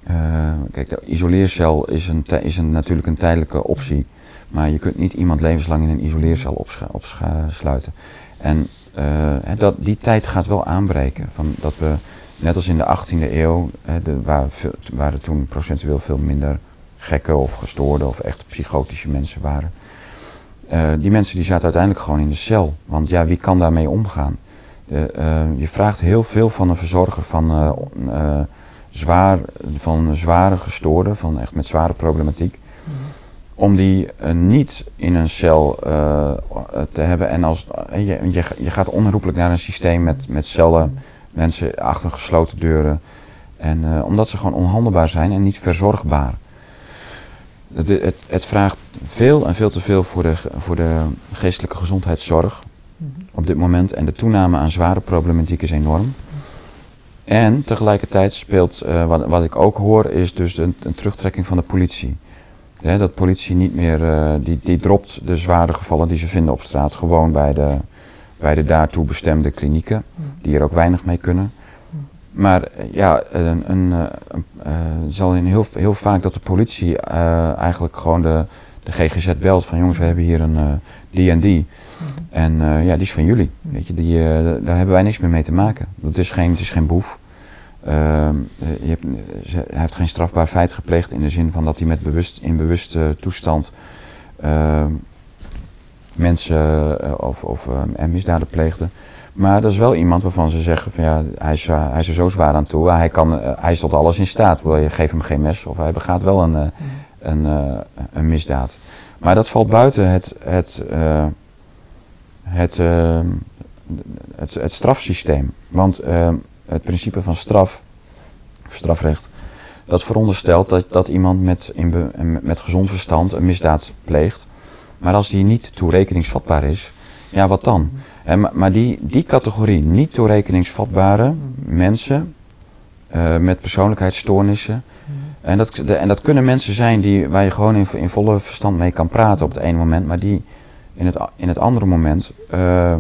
Eh, kijk, de isoleercel is, een, is een, natuurlijk een tijdelijke optie. Maar je kunt niet iemand levenslang in een isoleercel opsluiten. En eh, dat, die tijd gaat wel aanbreken. Van dat we, net als in de 18e eeuw, hè, de, waar waren toen procentueel veel minder gekken of gestoorde of echt psychotische mensen waren. Eh, die mensen die zaten uiteindelijk gewoon in de cel. Want ja, wie kan daarmee omgaan? Eh, je vraagt heel veel van een verzorger van, eh, eh, zwaar, van zware gestoorden, van echt met zware problematiek om die niet in een cel te hebben. En als, je, je, gaat onherroepelijk naar een systeem met, met cellen, mensen achter gesloten deuren. En omdat ze gewoon onhandelbaar zijn en niet verzorgbaar. Het, het, het vraagt veel en veel te veel voor de, voor de geestelijke gezondheidszorg op dit moment. En de toename aan zware problematiek is enorm. En tegelijkertijd speelt, eh, wat, wat ik ook hoor, is dus een, een terugtrekking van de politie. Hè, dat politie niet meer, eh, die, die dropt de zware gevallen die ze vinden op straat gewoon bij de, bij de daartoe bestemde klinieken, die er ook weinig mee kunnen. Maar eh, ja, een, een, zal in heel, heel vaak dat de politie eigenlijk gewoon de, de GGZ belt van jongens, we hebben hier een die en die. En eh, ja, die is van jullie. Weet je, die, eh, daar hebben wij niks meer mee te maken. Het is geen, het is geen boef. Ehm, eh, je hebt, ze- hij heeft geen strafbaar feit gepleegd in de zin van dat hij met bewust, in bewuste toestand ehm, mensen of, of misdaden pleegde. Maar dat is wel iemand waarvan ze zeggen van ja, hij is, hij is er zo zwaar aan toe. Hij, kan, hij is tot alles in staat. Je geeft hem geen mes of hij begaat wel een, eh, een, een misdaad. Maar dat valt buiten het, het, het, eh, het, het strafsysteem. Want eh, het principe van straf, strafrecht, dat veronderstelt dat, dat iemand met, in met gezond verstand een misdaad pleegt. Maar als die niet toerekeningsvatbaar is, ja, wat dan? En, ma- maar die, die categorie niet toerekeningsvatbare mensen eh, met persoonlijkheidsstoornissen. En dat, en dat kunnen mensen zijn die, waar je gewoon in, in volle verstand mee kan praten op het ene moment, maar die in het, in het andere moment eh,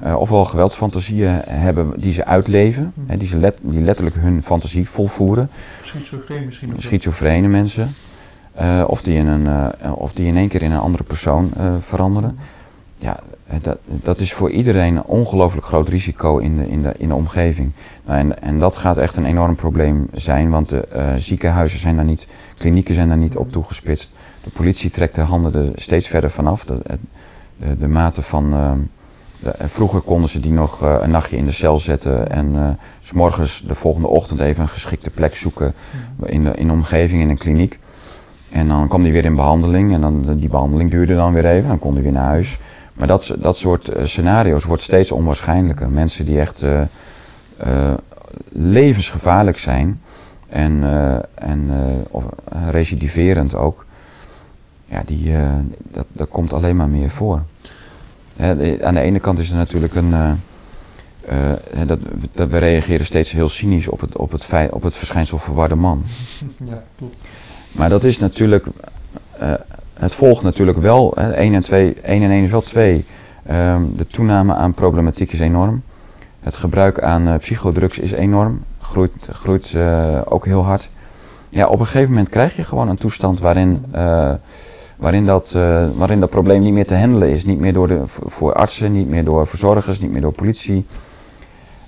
eh, ofwel geweldsfantasieën hebben die ze uitleven, hè, die, ze let, die letterlijk hun fantasie volvoeren. Schizofreen misschien ook. Schizofrene mensen. Eh, of, die in een, of die in één keer in een andere persoon veranderen. Ja, eh, dat, dat is voor iedereen een ongelooflijk groot risico in de, in de, in de omgeving. Nou, en, en dat gaat echt een enorm probleem zijn, want de ziekenhuizen zijn daar niet, klinieken zijn daar niet op toegespitst. De politie trekt de handen er steeds verder vanaf. De, de, de mate van. de- en vroeger konden ze die nog eh, een nachtje in de cel zetten en eh, s morgens de volgende ochtend even een geschikte plek zoeken in de, in de omgeving, in een kliniek. En dan kwam die weer in behandeling en dan, die behandeling duurde dan weer even, dan kon hij weer naar huis. Maar dat, dat soort eh, scenario's wordt steeds onwaarschijnlijker. Mensen die echt eh, eh, levensgevaarlijk zijn en, eh, en eh, of, eh, recidiverend ook, ja, die, eh, dat, dat komt alleen maar meer voor. Aan de ene kant is er natuurlijk een. eh, eh, dat, dat we reageren steeds heel cynisch op het, op, het feit, op het verschijnsel verwarde man. Ja, klopt. Maar dat is natuurlijk. het volgt natuurlijk wel. Hè, 1 en 2, 1 en 1 is wel 2. Ehm, de toename aan problematiek is enorm. Het gebruik aan psychodrugs is enorm. Groeit, groeit ook heel hard. Ja, op een gegeven moment krijg je gewoon een toestand waarin, waarin, dat, eh, waarin dat probleem niet meer te handelen is. Niet meer door de, voor artsen, niet meer door verzorgers, niet meer door politie.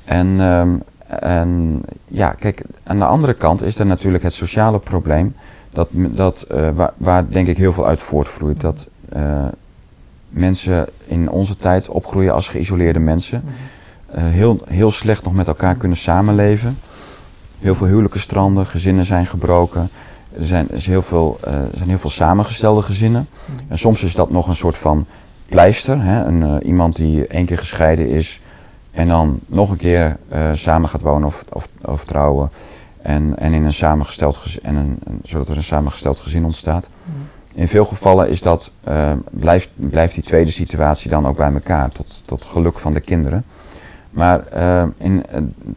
En, ehm, en ja, kijk, aan de andere kant is er natuurlijk het sociale probleem. Dat, dat, eh, waar, waar denk ik heel veel uit voortvloeit. Dat eh, mensen in onze tijd opgroeien als geïsoleerde mensen. eh, heel, heel slecht nog met elkaar kunnen samenleven. Heel veel huwelijken stranden, gezinnen zijn gebroken. Er zijn, is heel veel, eh, er zijn heel veel samengestelde gezinnen. En soms is dat nog een soort van pleister. Hè? Een, eh, iemand die één keer gescheiden is en dan nog een keer eh, samen gaat wonen of, of, of trouwen. En, en in een samengesteld gezin, en een, een- zodat er een samengesteld gezin ontstaat. In veel gevallen is dat, blijft, blijft die tweede situatie dan ook bij elkaar, tot, tot geluk van de kinderen. Maar in,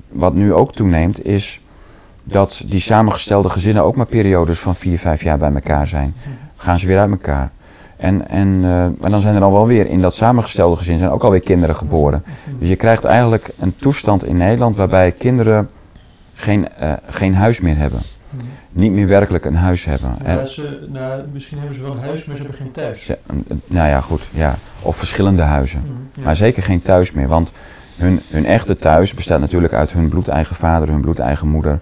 wat nu ook toeneemt, is dat die samengestelde gezinnen ook maar periodes van vier, vijf jaar bij elkaar zijn. Gaan ze weer uit elkaar. En, en, eh, maar dan zijn er al wel weer, in dat samengestelde gezin zijn ook alweer kinderen geboren. Dus je krijgt eigenlijk een toestand in Nederland waarbij kinderen geen, eh, geen huis meer hebben. Niet meer werkelijk een huis hebben. Ja, En- ze, nou, misschien hebben ze wel een huis, maar ze hebben geen thuis. ze- nou ja, goed. Ja. Of verschillende huizen. Mhm, ja. Maar zeker geen thuis meer. Want hun, hun echte thuis bestaat natuurlijk uit hun bloedeigen vader, hun bloedeigen moeder,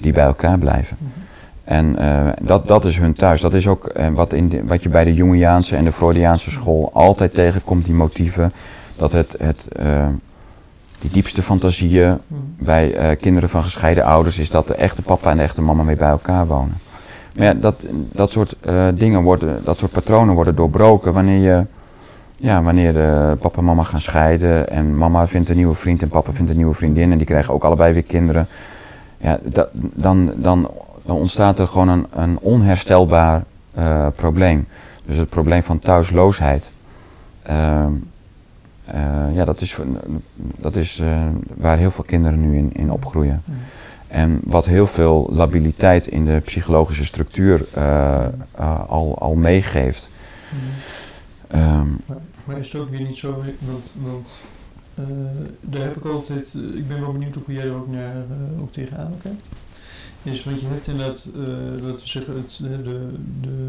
die bij elkaar blijven. En eh, dat, dat is hun thuis. Dat is ook eh, wat, in de- wat je bij de Jungiaanse en de Freudiaanse school altijd tegenkomt, die motieven. Dat het, het, eh, die diepste fantasieën bij eh, kinderen van gescheiden ouders is dat de echte papa en de echte mama weer bij elkaar wonen. Maar ja, dat, dat soort dingen worden, dat soort patronen worden doorbroken wanneer je, ja, wanneer de papa en mama gaan scheiden en mama vindt een nieuwe vriend en papa vindt een nieuwe vriendin en die krijgen ook allebei weer kinderen. Ja, dat, dan, dan ontstaat er gewoon een, een onherstelbaar eh, probleem. Dus het probleem van thuisloosheid. Ehm, eh, ja, dat is, dat is eh, waar heel veel kinderen nu in, in opgroeien. En wat heel veel labiliteit in de psychologische structuur al, al meegeeft. Ehm, Maar is het ook weer niet zo, want, want daar heb ik altijd, eh, ik ben wel benieuwd hoe jij er ook, naar, eh, ook tegenaan kijkt. Is, want je hebt inderdaad, eh laten we zeggen, het, de, de,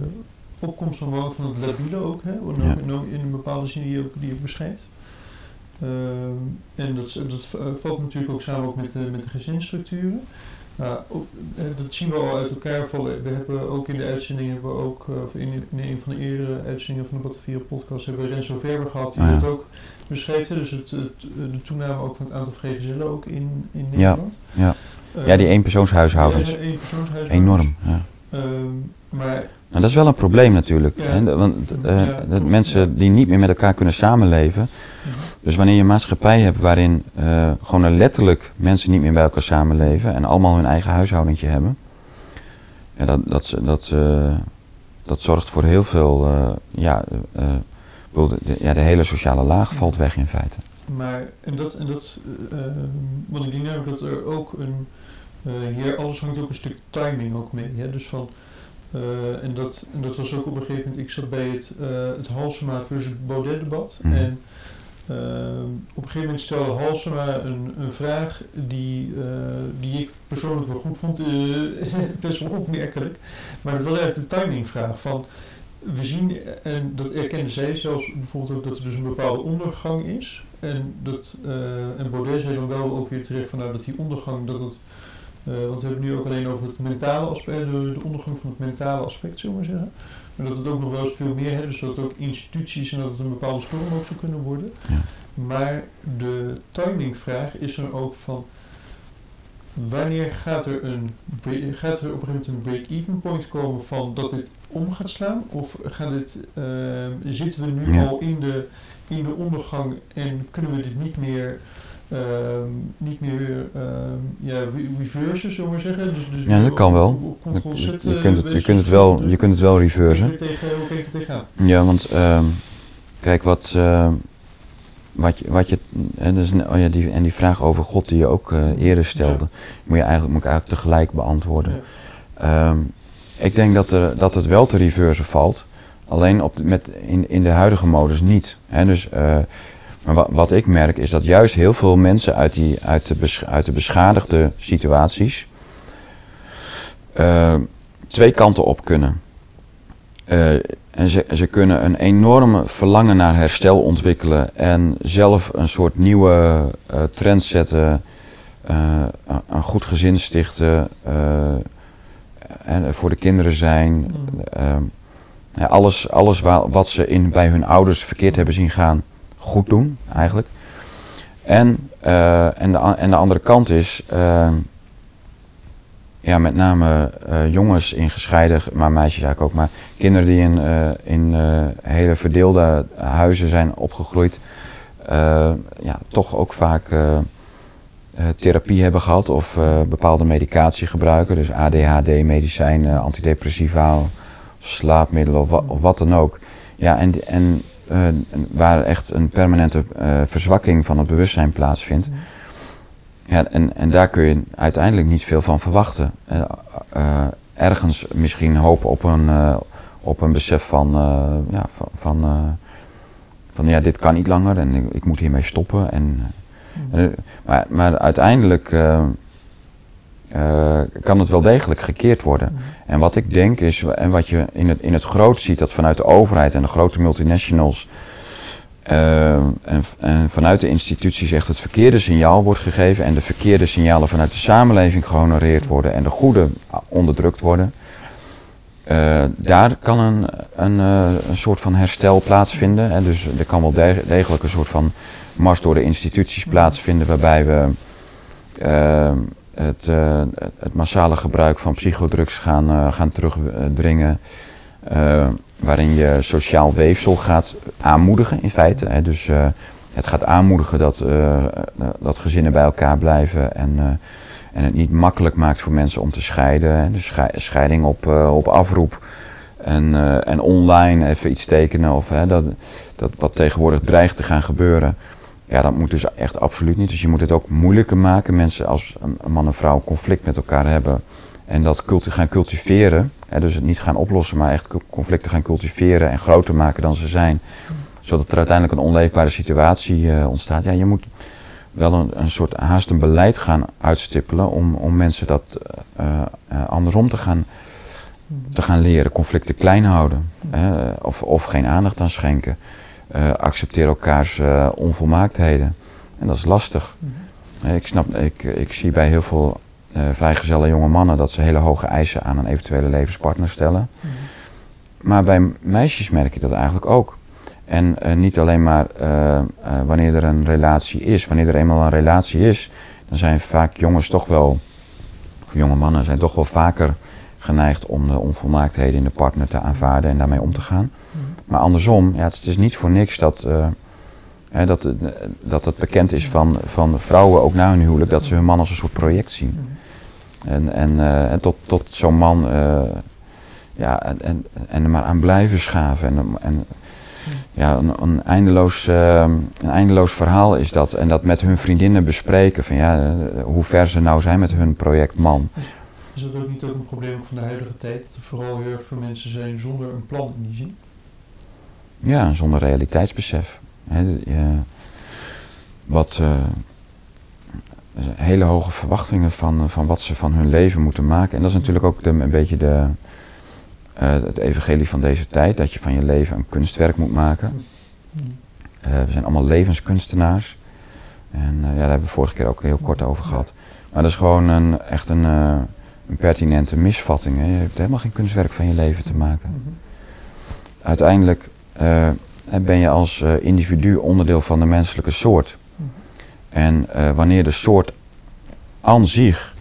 opkomst van, van het labiele ook, hè, in, Ja. in, in een bepaalde zin die je ook, die je beschrijft. Ehm, en dat, dat valt natuurlijk ook samen ook met, de- met de gezinsstructuren. Eh, dat zien we al uit elkaar vallen. We hebben ook in de uitzending, hebben we ook, eh, of in, in een van de eerdere uitzendingen van de Battenvier podcast, hebben we Renzo Verber gehad, die Ah, ja. dat ook beschreef. Dus het, het, de toename ook van het aantal vrijgezellen ook in, in Nederland. ja. Eh, Ja, die eenpersoonshuishoudens. ja, eenpersoonshuishoudens. Enorm. Ja. Ehm, maar Nou, dat is wel een probleem natuurlijk. Ja. Hè? Want eh, dat mensen die niet meer met elkaar kunnen samenleven. Dus wanneer je een maatschappij hebt waarin eh, gewoon letterlijk mensen niet meer bij elkaar samenleven en allemaal hun eigen huishoudentje hebben. Ja, dat, dat, dat, eh, dat zorgt voor heel veel. ja, de, ja, de hele sociale laag valt weg in feite. Maar, en dat, en dat want ik denk dat er ook een, hier alles hangt ook een stuk timing ook mee. Hè? Dus van, eh, en, dat, en dat was ook op een gegeven moment, ik zat bij het, eh het Halsema versus Baudet debat. Mhm. En ehm, op een gegeven moment stelde Halsema een, een vraag die, eh, die ik persoonlijk wel goed vond, best wel opmerkelijk. Maar dat was eigenlijk de timingvraag van, we zien, en dat erkende zij zelfs bijvoorbeeld ook, dat er dus een bepaalde ondergang is. En, dat, en Baudet zei dan wel ook weer terecht van nou, dat die ondergang, dat het, eh, want we hebben het nu ook alleen over het mentale aspect, de, de ondergang van het mentale aspect, zullen we zeggen. Maar dat het ook nog wel eens veel meer, hè, dus dat het ook instituties en dat het een bepaalde storm ook zou kunnen worden. Ja. Maar de timingvraag is er ook van, wanneer gaat er, een, gaat er op een gegeven moment een break-even point komen van dat dit om gaat slaan? Of gaat dit, ehm, zitten we nu Ja. al in de, in de ondergang en kunnen we dit niet meer, niet meer ehm, ja, re- reversen, zullen we maar zeggen? Dus, dus Ja, dat kan wel. Je, kunt het, je, kunt het wel, je kunt het wel reversen. er er? Ja, want ehm, kijk wat, ehm, wat je, wat je en, dus, oh ja, die, en die vraag over God die je ook eh, eerder stelde, moet je eigenlijk, moet ik eigenlijk tegelijk beantwoorden. Ja. Ehm, ik denk dat, er, dat het wel te reversen valt, alleen op, met, in, in de huidige modus niet. Hè, dus, eh, maar wat, wat ik merk is dat juist heel veel mensen uit, die, uit, de, uit de beschadigde situaties eh, twee kanten op kunnen. Eh, en ze, ze kunnen een enorme verlangen naar herstel ontwikkelen en zelf een soort nieuwe eh, trend zetten, een- goed gezin stichten, en voor de kinderen zijn. Mm. Alles alles wa- wat ze in, bij hun ouders verkeerd hebben zien gaan, goed doen eigenlijk. En, eh, en, de, en de andere kant is, ehm, ja, met name eh, jongens in gescheiden, maar meisjes eigenlijk ook, maar kinderen die in, eh, in hele verdeelde huizen zijn opgegroeid, ja, toch ook vaak therapie hebben gehad of bepaalde medicatie gebruiken, dus ADHD, medicijnen, antidepressiva, slaapmiddelen of, of wat dan ook. Ja, en, en eh, waar echt een permanente eh, verzwakking van het bewustzijn plaatsvindt. Ja, en, en daar kun je uiteindelijk niet veel van verwachten. Eh, ergens misschien hopen op een, op een besef van, ja, van, van, van ja, dit kan niet langer en ik, ik moet hiermee stoppen. En, eh, maar, maar uiteindelijk eh, kan het wel degelijk gekeerd worden. En wat ik denk is, en wat je in het, in het groot ziet, dat vanuit de overheid en de grote multinationals eh, en, en vanuit de instituties echt het verkeerde signaal wordt gegeven en de verkeerde signalen vanuit de samenleving gehonoreerd worden en de goede onderdrukt worden. Eh, daar kan een, een, een soort van herstel plaatsvinden. En dus er kan wel de- degelijk een soort van mars door de instituties plaatsvinden waarbij we het, eh, het massale gebruik van psychodrugs gaan, eh, gaan terugdringen. eh, waarin je sociaal weefsel gaat aanmoedigen in feite. Hè. Dus het gaat aanmoedigen dat, dat gezinnen bij elkaar blijven en, en het niet makkelijk maakt voor mensen om te scheiden. Hè. Dus schei- scheiding op, op afroep en, en online even iets tekenen of hè, dat, dat wat tegenwoordig dreigt te gaan gebeuren. Ja, dat moet dus echt absoluut niet. Dus je moet het ook moeilijker maken. Mensen als een man en vrouw conflict met elkaar hebben en dat gaan cultiveren. Hè, dus het niet gaan oplossen, maar echt conflicten gaan cultiveren en groter maken dan ze zijn. Zodat er uiteindelijk een onleefbare situatie eh, ontstaat. Ja, je moet wel een, een soort haast een beleid gaan uitstippelen om, om mensen dat eh, eh, andersom te gaan te gaan leren conflicten klein houden. hè, of, of geen aandacht aan schenken. Eh, accepteer elkaars eh, onvolmaaktheden. En dat is lastig. Eh, Ik, snap, ik, ik zie bij heel veel eh vrijgezelle jonge mannen dat ze hele hoge eisen aan een eventuele levenspartner stellen. Maar bij meisjes merk je dat eigenlijk ook. En niet alleen maar wanneer er een relatie is. Wanneer er eenmaal een relatie is, dan zijn vaak jongens toch wel, of jonge mannen zijn toch wel vaker geneigd om de onvolmaaktheden in de partner te aanvaarden en daarmee om te gaan. Maar andersom, ja, het is- niet voor niks dat, eh, hè, dat, eh, dat het bekend is van, van vrouwen ook na hun huwelijk dat ze hun man als een soort project zien. En, en, eh, en tot, tot zo'n man ja, en, en, en er maar aan blijven schaven. En, en ja, een, eindeloos, een eindeloos verhaal is dat. En dat met hun vriendinnen bespreken van ja, hoe ver ze nou zijn met hun project man. Is dat ook niet ook een probleem van de huidige tijd? Dat er vooral heel veel mensen zijn zonder een plan in die zin? Ja, zonder realiteitsbesef. Wat eh, hele hoge verwachtingen van, van wat ze van hun leven moeten maken. En dat is natuurlijk ook de, een beetje de, eh, het evangelie van deze tijd, dat je van je leven een kunstwerk moet maken. Eh, we zijn allemaal levenskunstenaars. En ja, daar hebben we vorige keer ook heel kort over gehad. Maar dat is gewoon een, echt een, een pertinente misvatting. Hè. Je hebt helemaal geen kunstwerk van je leven te maken. Uiteindelijk eh, ben je als eh, individu onderdeel van de menselijke soort. En eh, wanneer de soort aan zich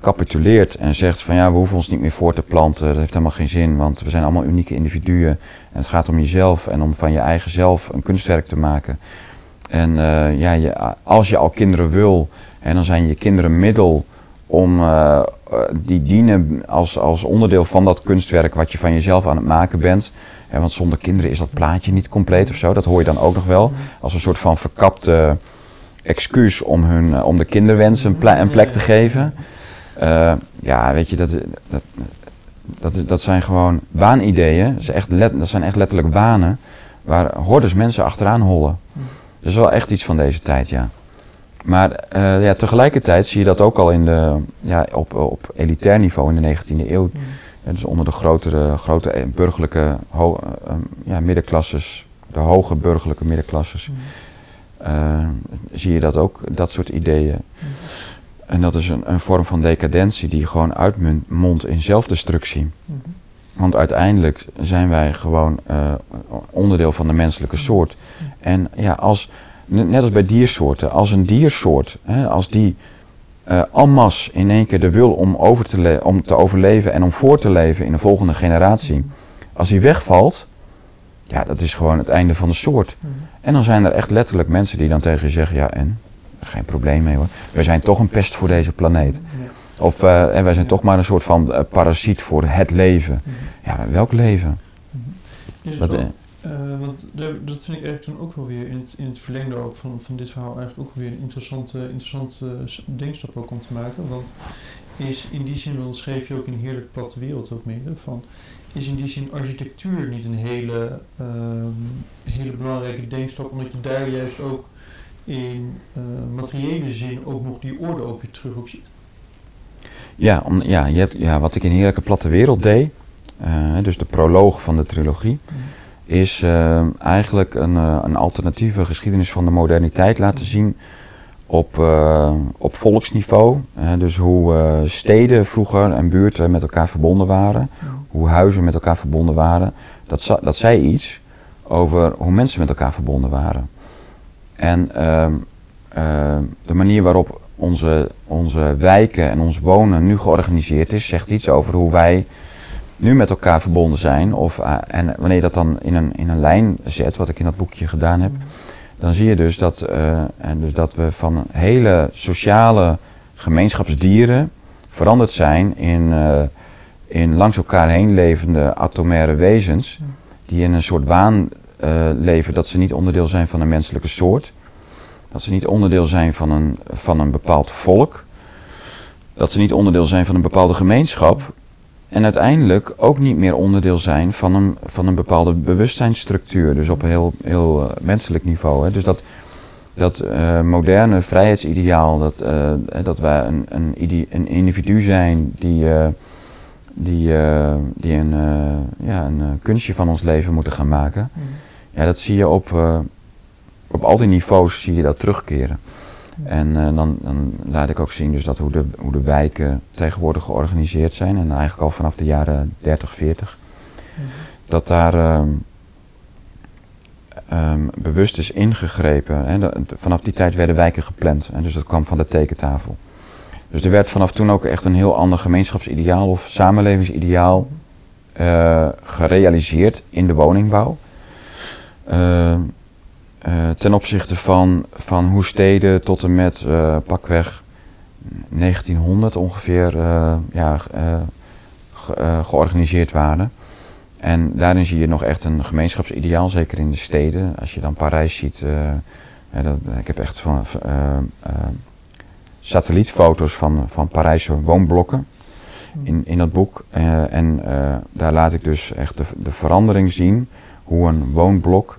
capituleert en zegt van ja, we hoeven ons niet meer voor te planten, dat heeft helemaal geen zin, want we zijn allemaal unieke individuen en het gaat om jezelf en om van je eigen zelf een kunstwerk te maken. En ja, je, als je al kinderen wil, en dan zijn je kinderen middel om, eh, die dienen als, als onderdeel van dat kunstwerk wat je van jezelf aan het maken bent. Want zonder kinderen is dat plaatje niet compleet of zo, dat hoor je dan ook nog wel. Als een soort van verkapte excuus om, hun, eh, om de kinderwens een, ple- een plek te geven. Eh, ja, weet je, dat, dat, dat, dat zijn gewoon waanideeën. Dat, echt dat zijn echt letterlijk wanen waar hordes mensen achteraan hollen. Dat is wel echt iets van deze tijd, ja. Maar eh, ja, tegelijkertijd zie je dat ook al in de, ja, op, op elitair niveau in de 19e eeuw. Dus onder de grotere, grote burgerlijke ho, eh, ja, middenklasses, de hoge burgerlijke middenklasses, eh, zie je dat ook, dat soort ideeën. En dat is een, een vorm van decadentie die gewoon uitmondt in zelfdestructie. Want uiteindelijk zijn wij gewoon eh, onderdeel van de menselijke soort. En ja, als, net als bij diersoorten, als een diersoort, hè, als die eh en masse in één keer de wil om, over te om te overleven en om voor te leven in de volgende generatie, als die wegvalt, ja, dat is gewoon het einde van de soort. En dan zijn er echt letterlijk mensen die dan tegen je zeggen, ja en, geen probleem mee hoor, we zijn toch een pest voor deze planeet. Of eh, en wij zijn toch maar een soort van eh, parasiet voor het leven. Ja, maar welk leven? Is het Dat, ook, eh, want dat vind ik eigenlijk dan ook wel weer in het, in het verlengde ook van, van dit verhaal eigenlijk ook weer een interessante, interessante denkstap ook om te maken. Want is in die zin, dat schreef je ook in Heerlijk Platte Wereld ook mee, van is in die zin architectuur niet een hele, ehm, hele belangrijke denkstap, omdat je daar juist ook in eh, materiële zin ook nog die orde ook weer terug ook ziet. Ja, om, ja, je hebt, ja, wat ik in Heerlijke Platte Wereld deed, eh, dus de proloog van de trilogie, is eh, eigenlijk een, eh, een alternatieve geschiedenis van de moderniteit laten zien op, eh, op volksniveau. Dus hoe eh, steden vroeger en buurten met elkaar verbonden waren, hoe huizen met elkaar verbonden waren. Dat, dat zei iets over hoe mensen met elkaar verbonden waren. En ehm, ehm, de manier waarop onze, onze wijken en ons wonen nu georganiseerd is, zegt iets over hoe wij nu met elkaar verbonden zijn. Of, eh, en wanneer je dat dan in een, in een lijn zet, wat ik in dat boekje gedaan heb, dan zie je dus dat, eh, en dus dat we van hele sociale gemeenschapsdieren veranderd zijn in, eh, in langs elkaar heen levende atomaire wezens, die in een soort waan leven dat ze niet onderdeel zijn van een menselijke soort. Dat ze niet onderdeel zijn van een, van een bepaald volk. Dat ze niet onderdeel zijn van een bepaalde gemeenschap. En uiteindelijk ook niet meer onderdeel zijn van een, van een bepaalde bewustzijnsstructuur. Dus op een heel, heel eh, menselijk niveau. Hè. Dus dat, dat eh, moderne vrijheidsideaal, dat, eh, dat wij een, een, individu zijn die, die, die een, ja, een kunstje van ons leven moeten gaan maken. Ja, dat zie je op, op al die niveaus zie je dat terugkeren. En eh, dan, dan laat ik ook zien dus dat hoe, de, hoe de wijken tegenwoordig georganiseerd zijn. En eigenlijk al vanaf de jaren 30, 40. Dat daar ehm, ehm, bewust is ingegrepen. Hè. Vanaf die tijd werden wijken gepland. En dus dat kwam van de tekentafel. Dus er werd vanaf toen ook echt een heel ander gemeenschapsideaal of samenlevingsideaal eh, gerealiseerd in de woningbouw. Eh, eh, ten opzichte van, van hoe steden tot en met eh, pakweg 1900 ongeveer eh, ja, ge- georganiseerd waren. En daarin zie je nog echt een gemeenschapsideaal, zeker in de steden. Als je dan Parijs ziet, ja, dat, ik heb echt van, satellietfoto's van, van Parijse woonblokken in, in dat boek. En daar laat ik dus echt de, de verandering zien hoe een woonblok,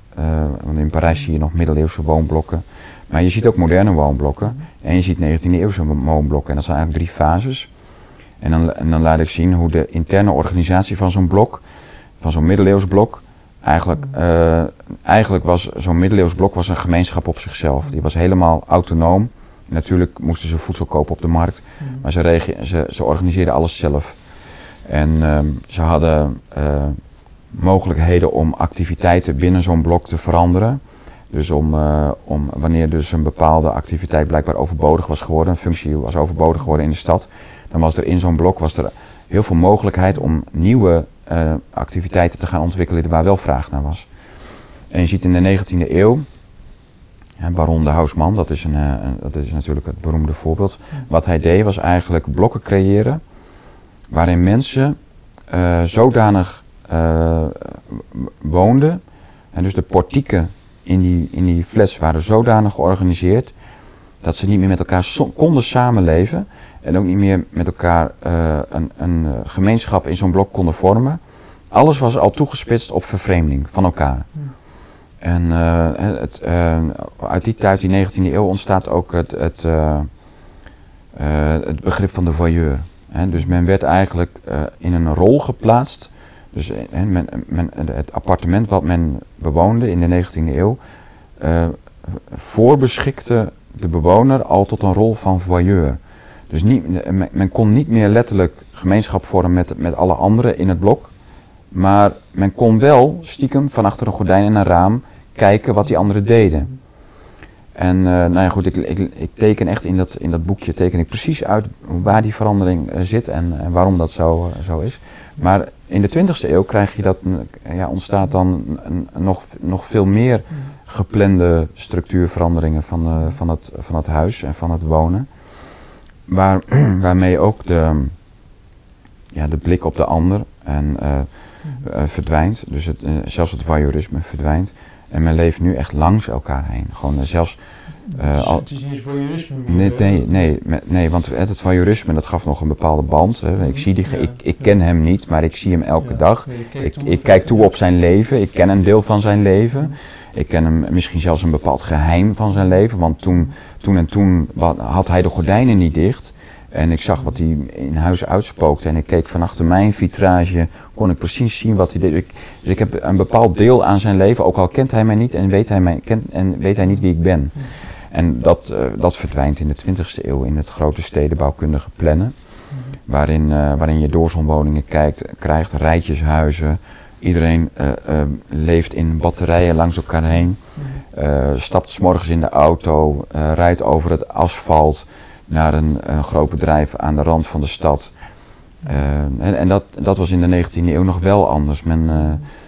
want in Parijs zie je nog middeleeuwse woonblokken, maar je ziet ook moderne woonblokken en je ziet 19e eeuwse woonblokken. En dat zijn eigenlijk drie fases. En dan, en dan laat ik zien hoe de interne organisatie van zo'n blok, van zo'n middeleeuws blok, eigenlijk, eh, eigenlijk was zo'n middeleeuws blok was een gemeenschap op zichzelf. Die was helemaal autonoom. Natuurlijk moesten ze voedsel kopen op de markt, maar ze, ze, ze organiseerden alles zelf. En ehm, ze hadden eh, mogelijkheden om activiteiten binnen zo'n blok te veranderen. Dus om, eh, om wanneer dus een bepaalde activiteit blijkbaar overbodig was geworden, een functie was overbodig geworden in de stad, dan was er in zo'n blok was er heel veel mogelijkheid om nieuwe eh, activiteiten te gaan ontwikkelen waar wel vraag naar was. En je ziet in de 19e eeuw, ja, Baron de Hausman, dat is, een, eh, een- dat is natuurlijk het beroemde voorbeeld. Wat hij deed was eigenlijk blokken creëren waarin mensen zodanig eh, woonden. En dus de portieken in die, in die flats waren zodanig georganiseerd dat ze niet meer met elkaar konden samenleven en ook niet meer met elkaar eh, een, een eh, gemeenschap in zo'n blok konden vormen. Alles was al toegespitst op vervreemding van elkaar. En het, uit die tijd, die 19e eeuw, ontstaat ook het, het, het begrip van de voyeur. Hè, dus men werd eigenlijk in een rol geplaatst. Dus eh, men, men, het appartement wat men bewoonde in de 19e eeuw, eh, voorbeschikte de bewoner al tot een rol van voyeur. Dus niet, men, men kon niet meer letterlijk gemeenschap vormen met, met alle anderen in het blok. Maar men kon wel stiekem van achter een gordijn en een raam kijken wat die anderen deden. En eh, nou ja, goed, ik, ik, ik teken echt in dat, in dat boekje teken ik precies uit waar die verandering eh, zit en, en waarom dat zo, eh, zo is. Maar in de 20e eeuw krijg je dat, ja, ontstaat dan nog, nog veel meer geplande structuurveranderingen van, van, het, van het huis en van het wonen. Waar, waarmee ook de, ja, de blik op de ander en, verdwijnt. Dus het, zelfs het voyeurisme verdwijnt. En men leeft nu echt langs elkaar heen. Gewoon eh, zelfs... eh, Dus al- het is niet eens voyeurisme meer. Nee, nee, nee, want het, het voyeurisme dat gaf nog een bepaalde band. Hè. Ik, zie die, Ja, ik, ik ja. ken hem niet, maar ik zie hem elke Ja, dag. Ik, ik kijk toe op zijn leven. Ik ken een deel van zijn leven. Ik ken hem misschien zelfs een bepaald geheim van zijn leven. Want toen, toen en toen had hij de gordijnen niet dicht. En ik zag wat hij in huis uitspookte. En ik keek van achter mijn vitrage, kon ik precies zien wat hij deed. Ik, dus ik heb een bepaald deel aan zijn leven, ook al kent hij mij niet en weet hij, mij, kent, en weet hij niet wie ik ben. En dat, eh, dat verdwijnt in de 20e eeuw in het grote stedenbouwkundige plannen. Waarin, eh, waarin je doorzonwoningen kijkt, krijgt, rijtjeshuizen. Iedereen eh, leeft in batterijen langs elkaar heen. stapt 's morgens in de auto, rijdt over het asfalt naar een, een groot bedrijf aan de rand van de stad. Eh, en en dat, dat was in de 19e eeuw nog wel anders. Men, eh,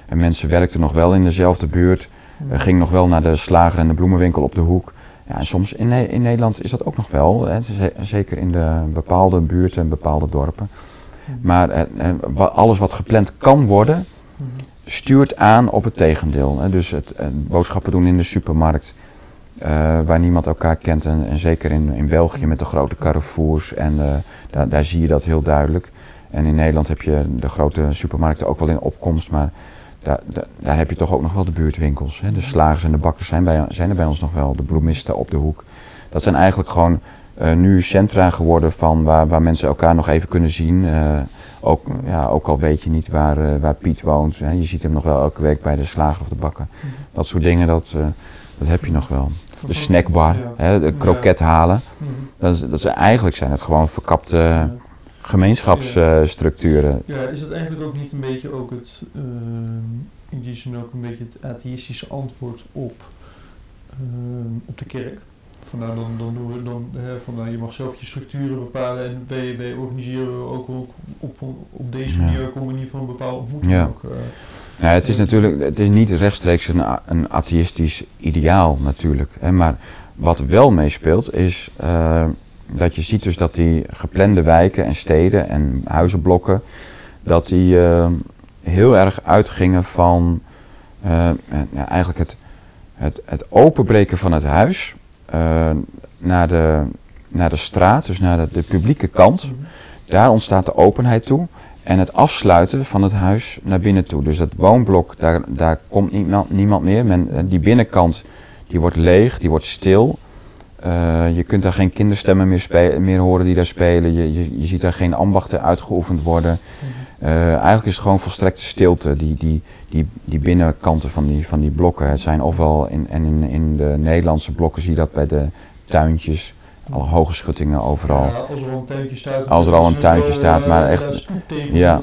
en mensen werkten nog wel in dezelfde buurt, uh, gingen nog wel naar de slager en de bloemenwinkel op de hoek. Ja, en soms in, in Nederland is dat ook nog wel, hè, ze- zeker in de bepaalde buurten en bepaalde dorpen. Maar eh, alles wat gepland kan worden, stuurt aan op het tegendeel. Hè. Dus het, boodschappen doen in de supermarkt, eh, waar niemand elkaar kent. En, en zeker in, in België met de grote carrefours. En eh, daar, daar zie je dat heel duidelijk. En in Nederland heb je de grote supermarkten ook wel in opkomst. Maar daar, daar, daar heb je toch ook nog wel de buurtwinkels. Hè. De slagers en de bakkers zijn, bij, zijn er bij ons nog wel. De bloemisten op de hoek. Dat zijn eigenlijk gewoon eh, nu centra geworden van waar, waar mensen elkaar nog even kunnen zien. Ook, ja, ook al weet je niet waar, waar Piet woont. Hè. Je ziet hem nog wel elke week bij de slager of de bakker. Dat soort dingen, dat, dat heb je nog wel. De snackbar, hè, de kroket halen. Mhm. Dat is, dat is, eigenlijk zijn het gewoon verkapte gemeenschapsstructuren. Ja, is dat eigenlijk ook niet een beetje ook het, ehm, in die zin ook een beetje het atheïstische antwoord op, ehm, op de kerk? Van nou, dan, dan doen we dan, hè, van nou, je mag zelf je structuren bepalen en wij, wij organiseren ook, ook op, op deze Ja. manier ook op een manier van een bepaalde ontmoeting. Ja. Ook, eh, Ja, het is natuurlijk het is niet rechtstreeks een, een atheïstisch ideaal natuurlijk. Hè, maar wat wel meespeelt is eh, dat je ziet dus dat die geplande wijken en steden en huizenblokken, dat die eh, heel erg uitgingen van eh, eh, ja, eigenlijk het, het, het openbreken van het huis eh, naar, de, naar de straat, dus naar de, de publieke kant. mhm. Daar ontstaat de openheid toe. En het afsluiten van het huis naar binnen toe. Dus dat woonblok, daar, daar komt niemand, niemand meer. Men, eh, die binnenkant die wordt leeg, die wordt stil. Eh, je kunt daar geen kinderstemmen meer, meer horen die daar spelen. Je, je, je ziet daar geen ambachten uitgeoefend worden. Eh, eigenlijk is het gewoon volstrekte stilte, die, die, die, die binnenkkanten van die, van die blokken. Het zijn ofwel, in, en in, in de Nederlandse blokken zie je dat bij de tuintjes, alle hoge schuttingen overal. Ja, als er al een tuintje staat. Als er al een tuintje wel, staat, eh, maar echt- ja,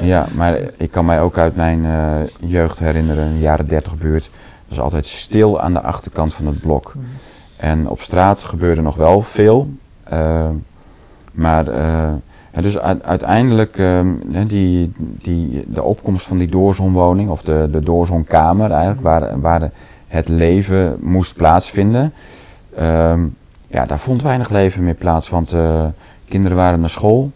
ja. Maar ik kan mij ook uit mijn eh, jeugd herinneren, een jaren 30 buurt. Dat was altijd stil aan de achterkant van het blok. Mhm. En op straat gebeurde nog wel veel. eh, maar dus uiteindelijk, ehm, die, die, de opkomst van die doorzonwoning, of de, de doorzonkamer eigenlijk, waar, waar het leven moest plaatsvinden. ehm, ja, daar vond weinig leven meer plaats, want eh, kinderen waren naar school.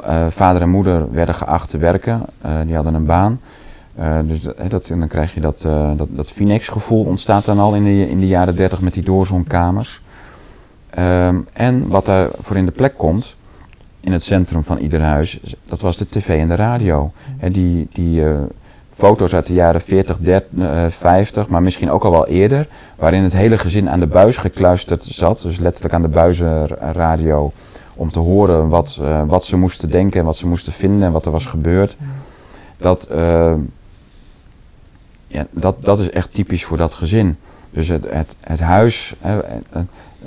Eh, vader en moeder werden geacht te werken, eh, die hadden een baan. Dus dat, en dan krijg je dat, dat, dat Phoenix-gevoel ontstaat dan al in de, in de jaren 30 met die doorzonkamers. Ehm, en wat daar voor in de plek komt, in het centrum van ieder huis, is- dat was de tv en de radio. Hè, die die eh, foto's uit de jaren 40, 30, eh, 50, maar misschien ook al wel eerder, waarin het hele gezin aan de buis gekluisterd zat, dus letterlijk aan de buizenradio, om te horen wat, eh, wat ze moesten denken en wat ze moesten vinden en wat er was gebeurd. Dat, eh, ja, dat, dat is echt typisch voor dat gezin. Dus het, het, het huis,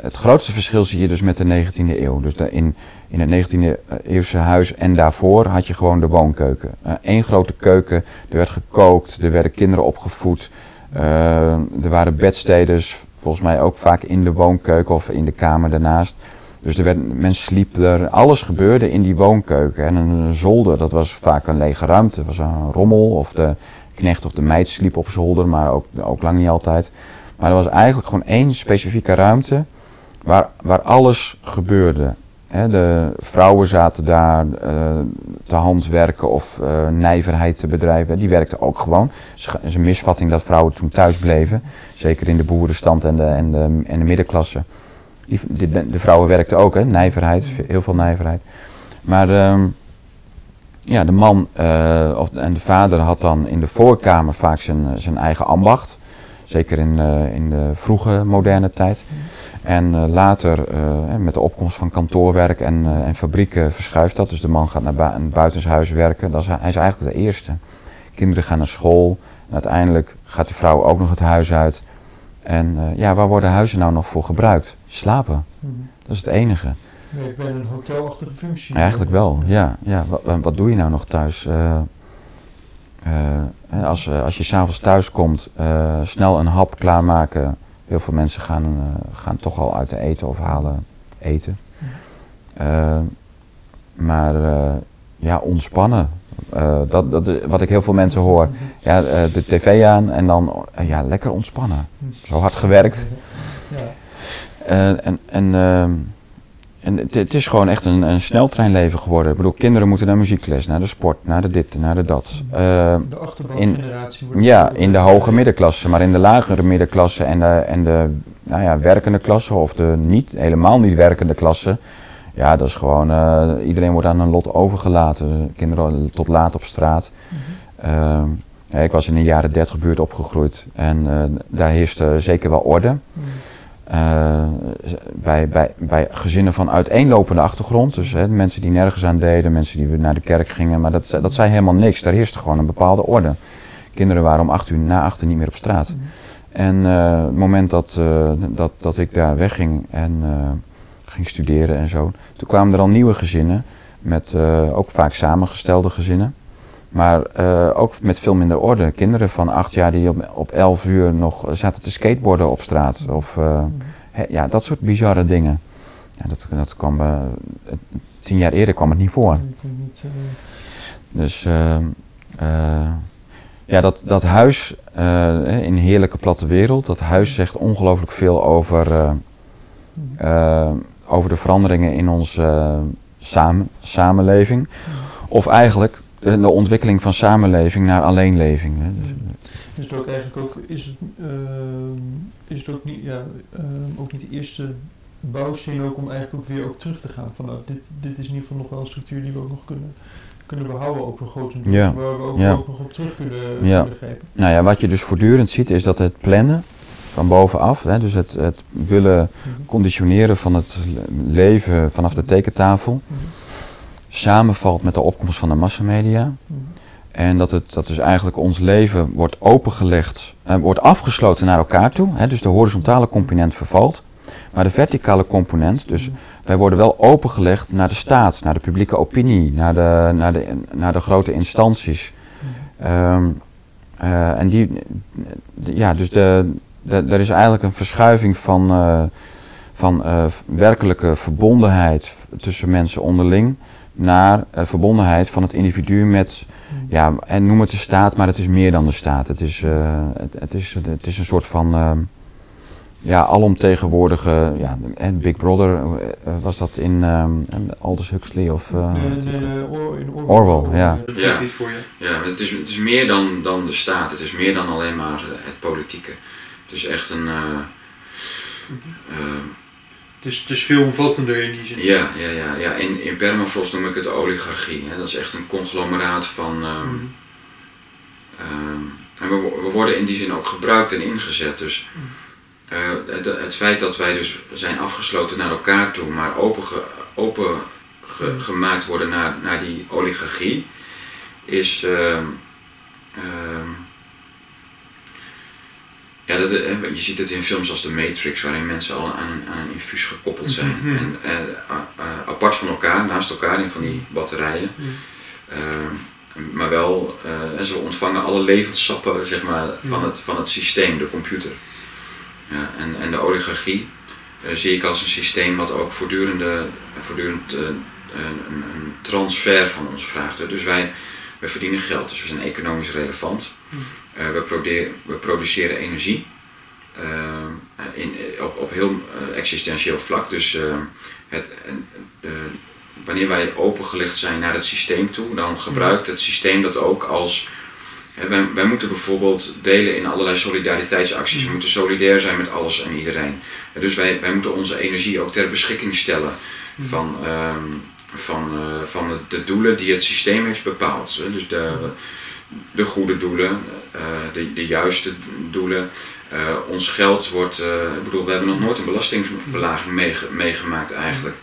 het, grootste verschil zie je dus met de 19e eeuw. Dus in, in het 19e eeuwse huis en daarvoor had je gewoon de woonkeuken. Eén grote keuken, er werd gekookt, er werden kinderen opgevoed. eh, er waren bedsteders, volgens mij ook vaak in de woonkeuken of in de kamer daarnaast. Dus er werd, men sliep er, alles gebeurde in die woonkeuken. En een zolder, dat was vaak een lege ruimte. Dat was een rommel of de knecht of de meid sliep op zolder, maar ook, ook lang niet altijd. Maar er was eigenlijk gewoon één specifieke ruimte waar, waar alles gebeurde. De vrouwen zaten daar eh, te handwerken of eh, nijverheid te bedrijven. Die werkten ook gewoon. Het is een misvatting dat vrouwen toen thuis bleven. Zeker in de boerenstand en de, en de, en de middenklasse. Die, de, de vrouwen werkten ook, hè, nijverheid, heel veel nijverheid. Maar ehm, ja, de man eh, of, en de vader had dan in de voorkamer vaak zijn, zijn eigen ambacht. Zeker in, eh, in de vroege moderne tijd. En eh, later, eh, met de opkomst van kantoorwerk en, en fabrieken, verschuift dat. Dus de man gaat naar bui- een buitenshuis werken. Dat is, hij is eigenlijk de eerste. Kinderen gaan naar school. En uiteindelijk gaat de vrouw ook nog het huis uit. En ja, waar worden huizen nou nog voor gebruikt? Slapen. Dat is het enige. Heeft bijna een hotelachtige functie. Eigenlijk wel, ja. ja. Wat, wat doe je nou nog thuis? Eh, als, eh, als je s'avonds thuis komt, eh, snel een hap klaarmaken. Heel veel mensen gaan, gaan toch al uit de eten of halen eten. Maar ja, ontspannen. Dat, dat is wat ik heel veel mensen hoor. Ja, de tv aan en dan ja, lekker ontspannen. Zo hard gewerkt. En en, ehm, en het, het is gewoon echt een, een sneltreinleven geworden. Ik bedoel, kinderen moeten naar muziekles, naar de sport, naar de dit, naar de dat. Eh, De achterbangeneratie wordt ja, in de hoge middenklasse, maar in de lagere middenklasse en de, en de nou ja, werkende klasse of de niet, helemaal niet werkende klasse. Ja, dat is gewoon, eh, iedereen wordt aan een lot overgelaten. Kinderen tot laat op straat. Ehm, ja, ik was in de jaren 30 buurt opgegroeid en eh, daar heerste zeker wel orde. Eh, bij, bij, bij gezinnen van uiteenlopende achtergrond. Dus hè, mensen die nergens aan deden, mensen die naar de kerk gingen. Maar dat, dat zei helemaal niks. Daar heerste gewoon een bepaalde orde. Kinderen waren om acht uur na achter niet meer op straat. En eh, het moment dat, eh, dat, dat ik daar wegging en ging studeren en zo, toen kwamen er al nieuwe gezinnen, met ook vaak samengestelde gezinnen. Maar eh, ook met veel minder orde. Kinderen van acht jaar die op, op elf uur nog zaten te skateboarden op straat. Of eh, ja, dat soort bizarre dingen. Ja, dat, dat kwam, eh, tien jaar eerder kwam het niet voor. Niet, Dus ja, dat, dat huis in een heerlijke platte wereld, dat huis zegt ongelooflijk veel over, over de veranderingen in onze samen, samenleving. Of eigenlijk de, de ontwikkeling van samenleving naar alleenleving. Hè. Dus, Is het ook eigenlijk ook, is het, ehm, is het ook niet, ja, ehm, ook niet de eerste bouwsteen ook om eigenlijk ook weer ook terug te gaan? Van nou, dit, dit is in ieder geval nog wel een structuur die we ook nog kunnen, kunnen behouden, ook voor grotendeels, Ja, waar we ook, ja. ook nog op terug kunnen, Ja. kunnen grijpen. Nou ja, wat je dus voortdurend ziet is dat het plannen van bovenaf, hè, dus het, het willen Mhm. conditioneren van het leven vanaf de tekentafel, Mhm. Samenvalt met de opkomst van de massamedia. En dat, het, dat dus eigenlijk ons leven wordt opengelegd, eh, wordt afgesloten naar elkaar toe. Hè, dus de horizontale component vervalt. Maar de verticale component, dus wij worden wel opengelegd naar de staat, naar de publieke opinie, naar de, naar de, naar de grote instanties. Ehm, eh, en die, ja, dus de, de, er is eigenlijk een verschuiving van, eh, van werkelijke verbondenheid tussen mensen onderling naar eh, verbondenheid van het individu met, ja, en noem het de staat, maar het is meer dan de staat. Het is, eh, het, het is, het is een soort van, ehm, ja, alomtegenwoordige, ja, en Big Brother, eh, was dat in ehm, Aldous Huxley of... eh, Nee, nee, nee, Or- in Orwell. Orwell, ja. Dat Ja. is iets voor je. Ja, het is, het is meer dan, dan de staat. Het is meer dan alleen maar het politieke. Het is echt een. eh, eh, Dus het is veel omvattender in die zin. ja, ja, ja, ja. In, in Permafrost noem ik het oligarchie. Hè. Dat is echt een conglomeraat van. ehm, Mhm. ehm, en we, we worden in die zin ook gebruikt en ingezet. Dus eh, het, het feit dat wij dus zijn afgesloten naar elkaar toe, maar open, ge- open ge- gemaakt worden naar, naar die oligarchie, is. ehm, ja, dat, eh, je ziet het in films als The Matrix, waarin mensen al aan een, aan een infuus gekoppeld zijn. Mhm. En eh, a- a- apart van elkaar, naast elkaar in van die batterijen. Mhm. Ehm, maar wel, en ze ontvangen alle levenssappen zeg maar, van, Mhm. het, van het systeem, de computer. Ja, en, en de oligarchie eh, zie ik als een systeem wat ook voortdurende, voortdurend een, een, een transfer van ons vraagt. Dus wij, wij verdienen geld, dus we zijn economisch relevant. Eh, we, we produceren energie eh, in, op, op heel eh, existentieel vlak. Dus het, eh, wanneer wij opengelegd zijn naar het systeem toe, dan gebruikt het systeem dat ook als. hè, wij, wij moeten bijvoorbeeld delen in allerlei solidariteitsacties. We moeten solidair zijn met alles en iedereen. En dus wij, wij moeten onze energie ook ter beschikking stellen van, ehm, van, van de, de doelen die het systeem heeft bepaald. Dus de, de goede doelen, eh, de, de juiste doelen. Eh, ons geld wordt, eh, ik bedoel, we hebben nog nooit een belastingverlaging meege- meegemaakt eigenlijk.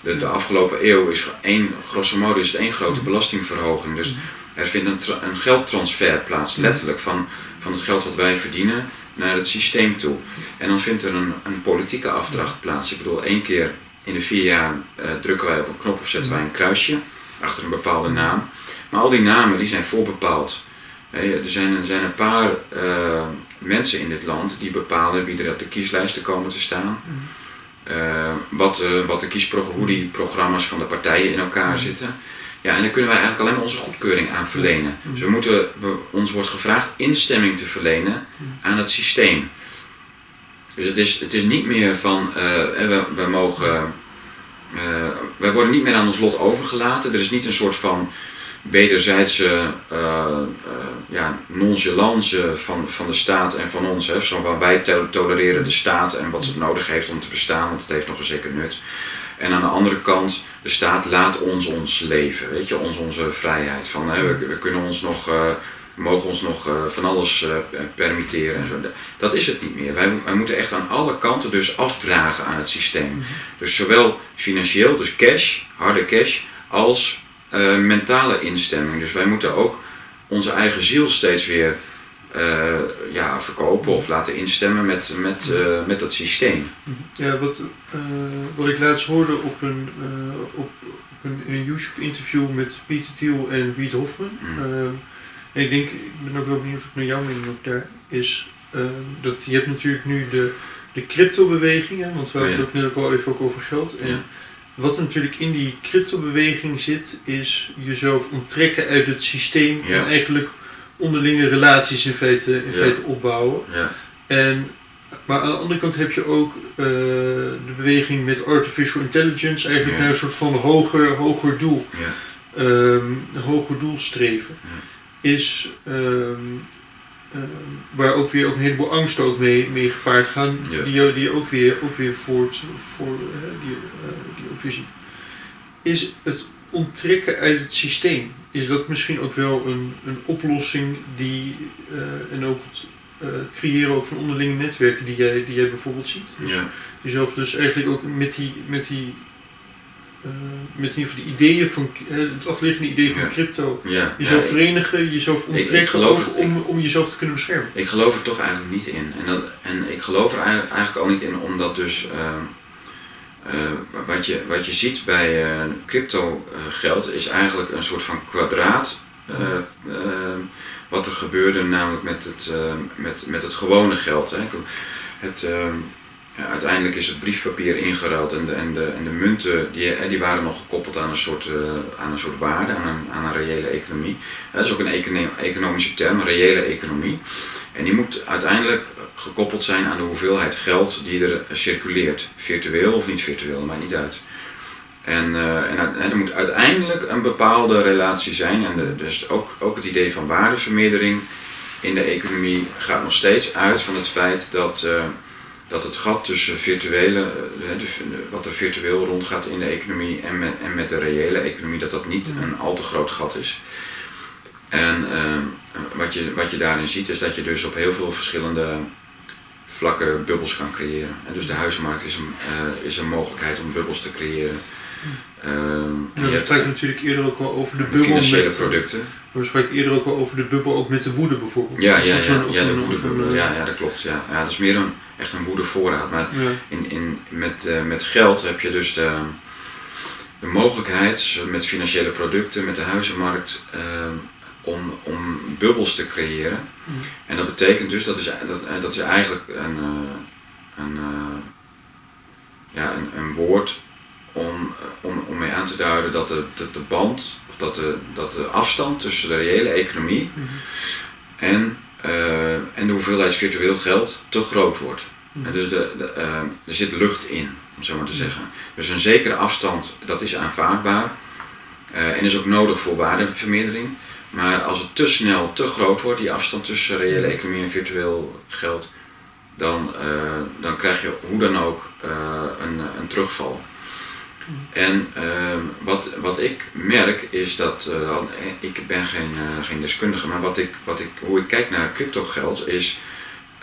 De, de afgelopen eeuw is één, grosso modo is het één grote belastingverhoging. Dus er vindt een, een geldtransfer plaats, letterlijk, van, van het geld wat wij verdienen naar het systeem toe. En dan vindt er een, een politieke afdracht plaats. Ik bedoel, één keer in de vier jaar drukken wij op een knop of zetten wij een kruisje achter een bepaalde naam. Maar al die namen die zijn voorbepaald. Er zijn, er zijn een paar eh, mensen in dit land die bepalen wie er op de kieslijsten komen te staan. Wat, eh, wat de kiespro- hoe die programma's van de partijen in elkaar zitten. Ja, en daar kunnen wij eigenlijk alleen maar onze goedkeuring aan verlenen. Dus we moeten, we, ons wordt gevraagd instemming te verlenen aan het systeem. Dus het is, het is niet meer van, eh, we, we mogen, eh, wij worden niet meer aan ons lot overgelaten. Er is niet een soort van wederzijdse eh, eh, ja, nonchalance van, van de staat en van ons. Hè. Zo, waar wij to- tolereren de staat en wat het nodig heeft om te bestaan, want het heeft nog een zeker nut. En aan de andere kant, de staat laat ons ons leven, weet je, ons onze vrijheid. Van, hè, we, we kunnen ons nog, eh, mogen ons nog van alles permitteren en zo. Dat is het niet meer. Wij, wij moeten echt aan alle kanten dus afdragen aan het systeem. Dus zowel financieel, dus cash, harde cash, als eh, mentale instemming. Dus wij moeten ook onze eigen ziel steeds weer eh, ja, verkopen of laten instemmen met, met, eh, met dat systeem. Ja, wat, wat ik laatst hoorde op een, op, op een, in een YouTube-interview met Pieter Thiel en Reed Hofman. Mm. Ehm, en ik denk, ik ben ook wel benieuwd naar jouw mening ook daar, is ehm, dat je hebt natuurlijk nu de, de crypto-beweging, hè, want we hadden Ja. het ook net ook al even ook over geld. En Ja. Wat natuurlijk in die crypto-beweging zit, is jezelf onttrekken uit het systeem Ja. en eigenlijk onderlinge relaties in feite, in Ja. feite opbouwen. Ja, En, maar aan de andere kant heb je ook eh, de beweging met artificial intelligence, eigenlijk naar een soort van hoger, hoger doel, ja, ehm, een hoger doel streven. Is ehm, waar ook weer ook een heleboel angst ook mee, mee gepaard gaan, Ja. die, je- die ook weer, ook weer voort, voor, eh, die, eh, die ook weer. Is het onttrekken uit het systeem, is dat misschien ook wel een, een oplossing die, eh, en ook het eh, creëren ook van onderlinge netwerken die jij, die jij bijvoorbeeld ziet. Dus ja, jezelf dus eigenlijk ook met die, met die, eh, met in ieder geval die ideeën van, eh, het achterliggende idee van Ja. crypto, ja. jezelf Ja, verenigen, jezelf onttrekken het. om, om jezelf te kunnen beschermen. Ik geloof er toch eigenlijk niet in. En, dat, en ik geloof er eigenlijk al niet in, omdat dus ehm, eh, wat, je, wat je ziet bij eh, crypto eh, geld is eigenlijk een soort van kwadraat. eh, ehm, wat er gebeurde namelijk met het, ehm, met, met het gewone geld. Hè. Het, uiteindelijk is het briefpapier ingeruild en de, en de, en de munten die, eh, die waren nog gekoppeld aan een soort, eh, aan een soort waarde, aan een, aan een reële economie. Dat is ook een econo- economische term, reële economie. En die moet uiteindelijk gekoppeld zijn aan de hoeveelheid geld die er circuleert. Virtueel of niet virtueel, dat maakt niet uit. En, eh, en, er moet uiteindelijk een bepaalde relatie zijn. En dus ook, ook het idee van waardevermeerdering in de economie gaat nog steeds uit van het feit dat, dat het gat tussen virtuele, eh, eh, wat er virtueel rondgaat in de economie en met, en met de reële economie, dat dat niet een al te groot gat is. En ehm, wat, je, wat je daarin ziet is dat je dus op heel veel verschillende vlakken bubbels kan creëren. En dus de huizenmarkt is een, eh, is een mogelijkheid om bubbels te creëren. Ehm, Ja, je we hebt spraken natuurlijk eerder ook al over de bubbel financiële met, producten. We spraken eerder ook al over de bubbel ook met de woede bijvoorbeeld. Ja, ja, ja, ja, de woedebubbel. eh, Ja, ja, dat klopt. Ja. Ja, dat is meer een, echt een woedevoorraad. Maar ja. in, in, met, eh, met geld heb je dus de, de mogelijkheid, met financiële producten, met de huizenmarkt, eh, om, om bubbels te creëren. En dat betekent dus, dat is, dat, eh, dat is eigenlijk een, eh, een, eh, ja, een, een woord om, eh, om, om mee aan te duiden dat de, dat de band, dat de, dat de afstand tussen de reële economie Mhm. en, eh, en de hoeveelheid virtueel geld te groot wordt. Mhm. En dus de, de, eh, er zit lucht in, om zo maar te zeggen. Dus een zekere afstand, dat is aanvaardbaar eh, en is ook nodig voor waardevermeerdering. Maar als het te snel te groot wordt, die afstand tussen reële economie en virtueel geld, dan, dan krijg je hoe dan ook een, een terugval. En ehm, wat, wat ik merk is dat, eh, ik ben geen, eh, geen deskundige, maar wat ik, wat ik, hoe ik kijk naar crypto geld is,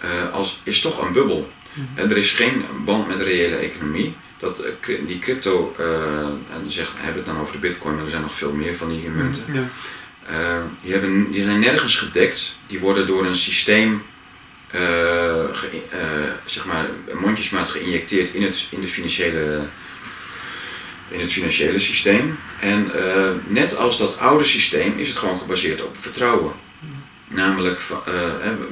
eh, als, is toch een bubbel. En er is geen band met de reële economie. Dat, eh, die crypto, eh, en zeg, hebben het dan over de bitcoin, maar er zijn nog veel meer van die munten. Ja. Eh, die, hebben, die zijn nergens gedekt. Die worden door een systeem, eh, ge- eh, zeg maar, mondjesmaat geïnjecteerd in het, in de financiële, in het financiële systeem. En eh, net als dat oude systeem is het gewoon gebaseerd op vertrouwen. Namelijk, van, eh,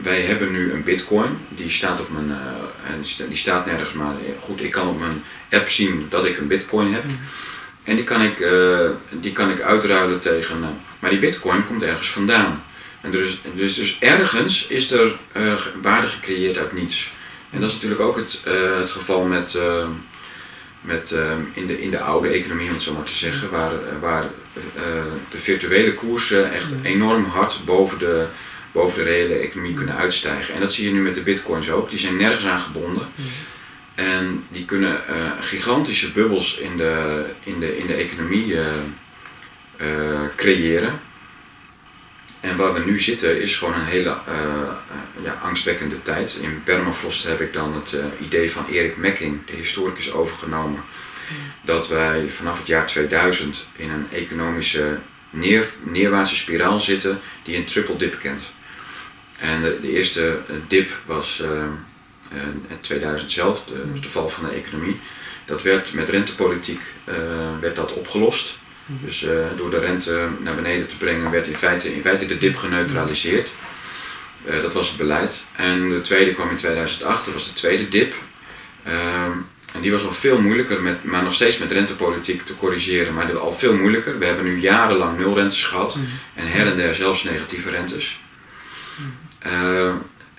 wij hebben nu een bitcoin, die staat op mijn, en die sta- die staat nergens, maar goed, ik kan op mijn app zien dat ik een bitcoin heb. En die kan ik, die kan ik uitruilen tegen, maar die bitcoin komt ergens vandaan. En dus, dus, dus ergens is er waarde gecreëerd uit niets. En dat is natuurlijk ook het, het geval met, met eh, in, de, in de oude economie, om het zo maar te zeggen, waar, eh, waar eh, de virtuele koersen echt enorm hard boven de, boven de reële economie kunnen uitstijgen. En dat zie je nu met de bitcoins ook. Die zijn nergens aan gebonden. En die kunnen eh, gigantische bubbels in de, in de, in de economie creëren. En waar we nu zitten is gewoon een hele eh, ja, angstwekkende tijd. In permafrost heb ik dan het eh, idee van Erik Mecking, de historicus, overgenomen. Dat wij vanaf het jaar 2000 in een economische neer, neerwaartse spiraal zitten die een triple dip kent. En de, de eerste dip was in 2000 zelf, de, dus de val van de economie. Dat werd met rentepolitiek werd dat opgelost. Dus eh, door de rente naar beneden te brengen werd in feite, in feite de dip geneutraliseerd. Eh, dat was het beleid. En de tweede kwam in 2008, dat was de tweede dip. Ehm, en die was al veel moeilijker, met, maar nog steeds met rentepolitiek te corrigeren. Maar al veel moeilijker. We hebben nu jarenlang nulrentes gehad en her en der zelfs negatieve rentes.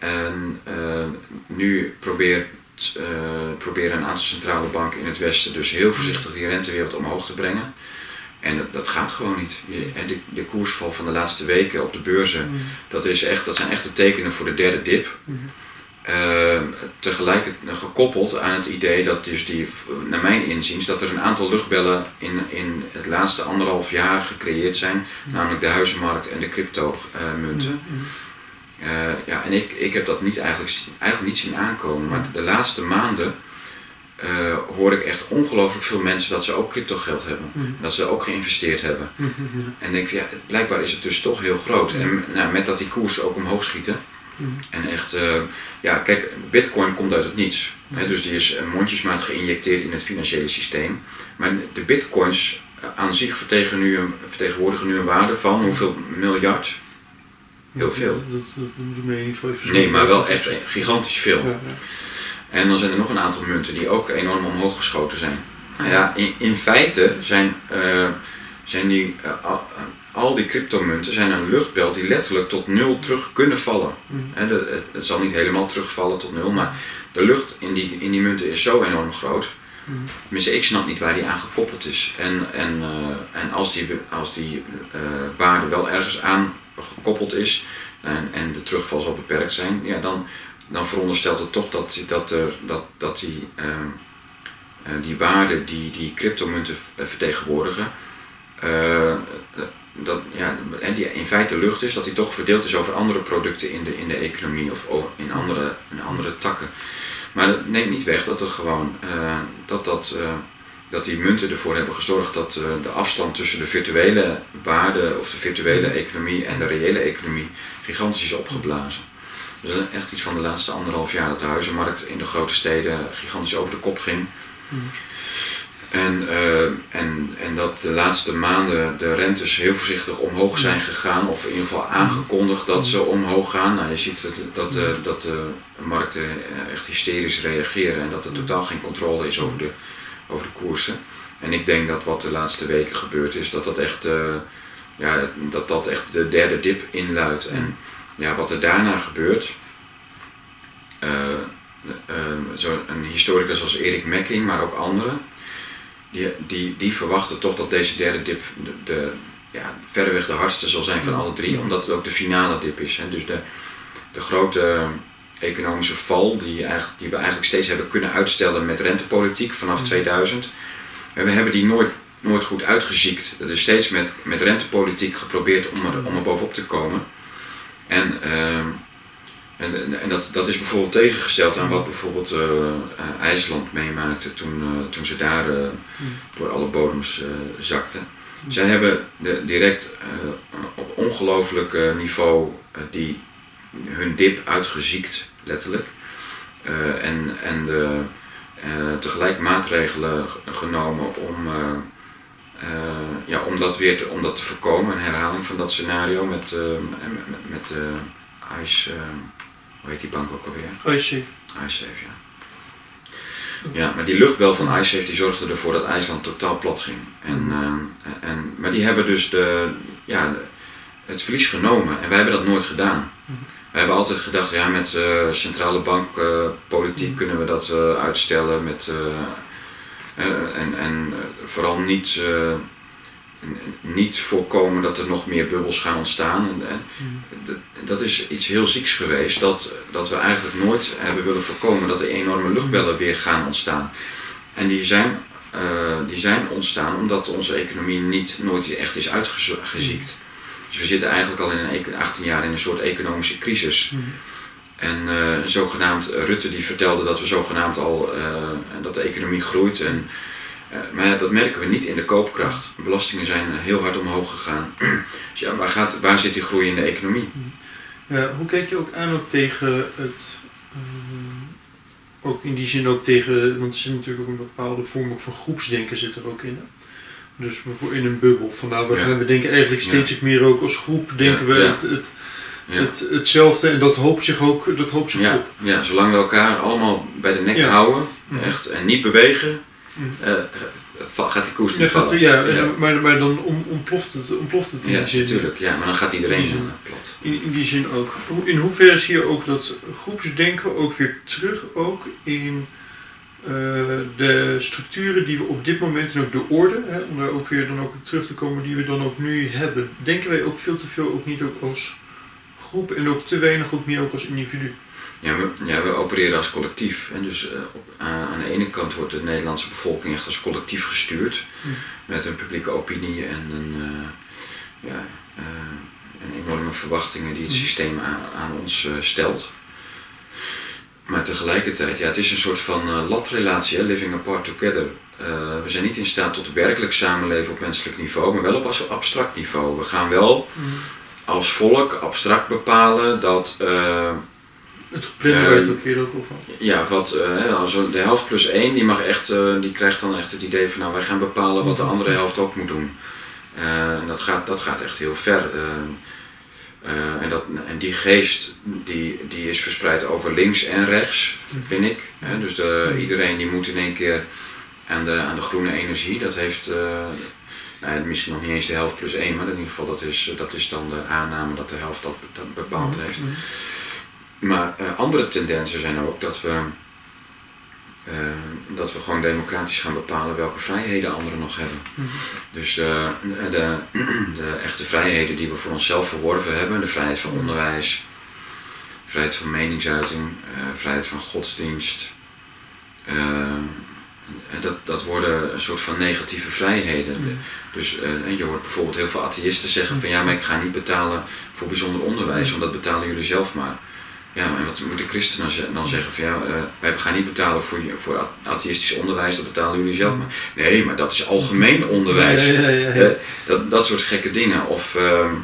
En eh, nu probeert, eh, proberen een aantal centrale banken in het Westen dus heel voorzichtig die rente weer wat omhoog te brengen. En dat, dat gaat gewoon niet. Je- De, de koersval van de laatste weken op de beurzen, dat, is echt, dat zijn echte tekenen voor de derde dip. Eh, tegelijkertijd gekoppeld aan het idee dat dus die, naar mijn inziens, dat er een aantal luchtbellen in, in het laatste anderhalf jaar gecreëerd zijn, namelijk de huizenmarkt en de crypto-munten. Eh, ja, en ik, ik heb dat niet eigenlijk, eigenlijk niet zien aankomen, maar de laatste maanden eh, hoor ik echt ongelooflijk veel mensen dat ze ook crypto geld hebben. Dat ze ook geïnvesteerd hebben. En denk ik, ja, blijkbaar is het dus toch heel groot. En nou, met dat die koersen ook omhoog schieten. En echt, eh, ja, kijk, bitcoin komt uit het niets. Hè, dus die is eh, mondjesmaat geïnjecteerd in het financiële systeem. Maar de bitcoins aan zich vertegenwoordigen nu, een- vertegenwoordigen nu een waarde van hoeveel miljard? Heel veel. Dat, dat, dat ik mee niet voor even Nee, maar wel echt gigantisch veel. Ja, ja. En dan zijn er nog een aantal munten die ook enorm omhoog geschoten zijn. Nou ja, in, in feite zijn, eh, zijn die, eh, al, al die cryptomunten zijn een luchtbel die letterlijk tot nul terug kunnen vallen. De- het, zal niet helemaal terugvallen tot nul, maar de lucht in die, in die munten is zo enorm groot. Tenminste, ik snap niet waar die aan gekoppeld is. En, en, eh, en als die, als die eh, waarde wel ergens aan gekoppeld is en, en de terugval zal beperkt zijn, ja, dan, dan veronderstelt het toch dat, dat, er, dat, dat die, eh, die waarde die die cryptomunten v- vertegenwoordigen, eh, dat, ja, en die in feite lucht is, dat die toch verdeeld is over andere producten in de, in de economie of in andere, in andere takken. Maar dat neemt niet weg dat, er gewoon, eh, dat, dat, eh, dat die munten ervoor hebben gezorgd dat eh, de afstand tussen de virtuele waarde of de virtuele economie en de reële economie gigantisch is opgeblazen. Dus dat is echt iets van de laatste anderhalf jaar dat de huizenmarkt in de grote steden gigantisch over de kop ging. En, eh, en, en dat de laatste maanden de rentes heel voorzichtig omhoog zijn gegaan, of in ieder geval aangekondigd dat ze omhoog gaan. Nou, je ziet dat, dat, eh, dat de markten eh, echt hysterisch reageren en dat er totaal geen controle is over de, over de koersen. En ik denk dat wat de laatste weken gebeurd is, dat dat echt, ja, dat dat echt de derde dip inluidt. En ja, wat er daarna gebeurt, eh, eh, zo een historicus als Erik Mecking, maar ook anderen, die, die, die verwachten toch dat deze derde dip de, de, ja, verreweg de hardste zal zijn van alle drie, omdat het ook de finale dip is. Hè. Dus de, de grote economische val die, eigenlijk, die we eigenlijk steeds hebben kunnen uitstellen met rentepolitiek vanaf 2000, en we hebben die nooit, nooit goed uitgeziekt. Dat is steeds met, met rentepolitiek geprobeerd om er, om er bovenop te komen. En, ehm, en, en dat, dat is bijvoorbeeld tegengesteld aan wat bijvoorbeeld eh, eh, IJsland meemaakte toen, eh, toen ze daar eh, door alle bodems zakten. Zij hebben de, direct op ongelooflijk niveau die, hun dip uitgeziekt, letterlijk. En en de, tegelijk maatregelen genomen om, ja, om dat weer te, om dat te voorkomen. Een herhaling van dat scenario met, eh, met, eh, ICE, eh, hoe heet die bank ook alweer? IceSafe. iSafe, ja. Ja, maar die luchtbel van iSafe die zorgde ervoor dat IJsland totaal plat ging. En, en, maar die hebben dus de, ja, het verlies genomen en wij hebben dat nooit gedaan. We hebben altijd gedacht, ja, met eh, centrale bankpolitiek kunnen we dat eh, uitstellen. Met, en en eh, vooral niet, eh, niet voorkomen dat er nog meer bubbels gaan ontstaan. En, eh, dat, dat is iets heel zieks geweest, dat, dat we eigenlijk nooit hebben willen voorkomen dat er enorme luchtbellen weer gaan ontstaan. En die zijn, die zijn ontstaan omdat onze economie niet nooit echt is uitgeziekt. Dus we zitten eigenlijk al in een, eco- 18 jaar in een soort economische crisis. En eh, zogenaamd, eh, Rutte die vertelde dat we zogenaamd al, eh, dat de economie groeit. En, maar dat merken we niet in de koopkracht. Belastingen zijn heel hard omhoog gegaan. dus ja, waar, gaat, waar zit die groei in de economie? Ja, hoe kijk je ook aan ook tegen het. ehm, ook in die zin ook tegen. Want er zit natuurlijk ook een bepaalde vorm van groepsdenken zit er ook in. Hè? Dus in een bubbel. Van nou, we, Ja. gaan, we denken eigenlijk steeds Ja. meer ook als groep. Denken Ja, we. Het, het, Ja. het, hetzelfde en dat hoopt zich ook dat hoopt zich Ja, op. ja, zolang we elkaar allemaal bij de nek Ja. houden Mhm. echt, en niet bewegen, Mhm. eh, gaat die koers niet gaat, vallen. ja. Maar, maar dan ontploft, het, ontploft het in Ja, die zin. natuurlijk. Ja, maar dan gaat iedereen eh, plat. In, in die zin ook. In hoeverre zie je ook dat groepsdenken ook weer terug ook in eh, de structuren die we op dit moment en ook de orde, hè, om daar ook weer dan ook terug te komen, die we dan ook nu hebben. Denken wij ook veel te veel ook niet ook als groep en ook te weinig ook meer ook als individu. Ja we, ja, we opereren als collectief. En dus eh, op, aan, aan de ene kant wordt de Nederlandse bevolking echt als collectief gestuurd. Hmm. Met een publieke opinie en een, eh, ja, eh, en enorme verwachtingen die het Hmm. systeem aan, aan ons stelt. Maar tegelijkertijd, ja, het is een soort van latrelatie, hè, living apart together. We zijn niet in staat tot werkelijk samenleven op menselijk niveau, maar wel op als abstract niveau. We gaan wel als volk abstract bepalen dat eh, Het waar je het ook eerder ook over ja, wat, eh, als de helft plus één, die, mag echt, eh, die krijgt dan echt het idee van nou wij gaan bepalen wat de andere helft ook moet doen. Eh, en dat gaat, dat gaat echt heel ver. eh. Eh, en, dat, en die geest die, die is verspreid over links en rechts, vind ik. Dus de, iedereen die moet in één keer aan de, aan de groene energie. Dat heeft eh, nou, misschien nog niet eens de helft plus één, maar in ieder geval dat is, dat is dan de aanname dat de helft dat, dat bepaald heeft. Maar eh, andere tendensen zijn ook dat we, eh, dat we gewoon democratisch gaan bepalen welke vrijheden anderen nog hebben. Dus eh, de, de echte vrijheden die we voor onszelf verworven hebben, de vrijheid van onderwijs, vrijheid van meningsuiting, eh, vrijheid van godsdienst, eh, en dat, dat worden een soort van negatieve vrijheden. Dus eh, en je hoort bijvoorbeeld heel veel atheïsten zeggen van ja, maar ik ga niet betalen voor bijzonder onderwijs, want dat betalen jullie zelf maar. Ja, en wat moeten christenen dan ze- dan zeggen van ja, eh, wij gaan niet betalen voor, voor atheïstisch onderwijs, dat betalen jullie zelf maar. Nee, maar dat is algemeen onderwijs. Ja, ja, ja. Eh, dat, dat soort gekke dingen. Of ehm,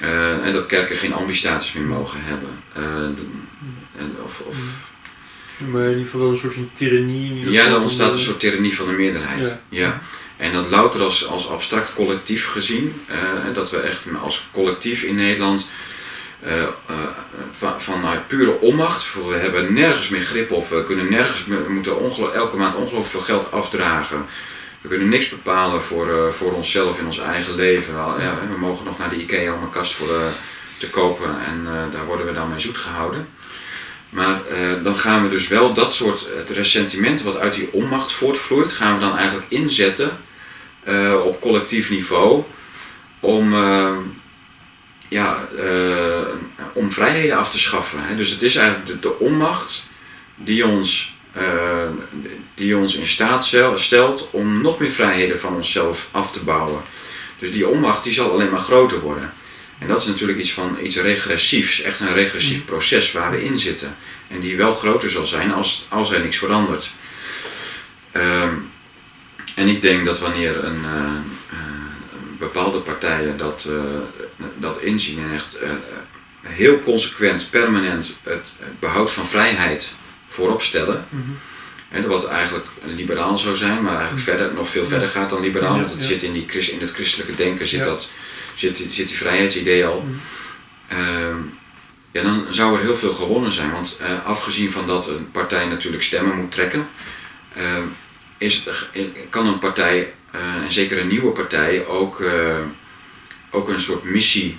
eh, en dat kerken geen ambistatus meer mogen hebben. Eh, de- en, of, of, Maar in ieder geval een soort van tirannie. ieder ja, dan ontstaat de- een soort tirannie van de meerderheid. Ja. Ja. En dat louter als, als abstract collectief gezien, eh, dat we echt als collectief in Nederland eh, eh, van, vanuit pure onmacht, voor we hebben nergens meer grip op, we kunnen nergens meer, we moeten elke maand ongelooflijk veel geld afdragen. We kunnen niks bepalen voor, voor onszelf in ons eigen leven. Wel, Ja, we mogen nog naar de IKEA om een kast voor, te kopen en daar worden we dan mee zoet gehouden. Maar eh, dan gaan we dus wel dat soort, het ressentiment wat uit die onmacht voortvloeit, gaan we dan eigenlijk inzetten eh, op collectief niveau om, eh, ja, eh, om vrijheden af te schaffen. Hè. Dus het is eigenlijk de, de onmacht die ons, eh, die ons in staat stel- stelt om nog meer vrijheden van onszelf af te bouwen. Dus die onmacht die zal alleen maar groter worden. En dat is natuurlijk iets van iets regressiefs, echt een regressief proces waar we in zitten. En die wel groter zal zijn als, als er niks verandert. Ehm, en ik denk dat wanneer een, eh, bepaalde partijen dat, eh, dat inzien en echt eh, heel consequent, permanent het behoud van vrijheid voorop stellen. Hè, wat eigenlijk liberaal zou zijn, maar eigenlijk verder, nog veel verder gaat dan liberaal. Ja, Want het ja. zit in, die, in het christelijke denken zit, Ja. dat, zit, die- zit die vrijheidsidee al. Ehm, ja, dan zou er heel veel gewonnen zijn. Want eh, afgezien van dat een partij natuurlijk stemmen moet trekken, ehm, is het, kan een partij, eh, en zeker een nieuwe partij, ook, eh, ook een soort missie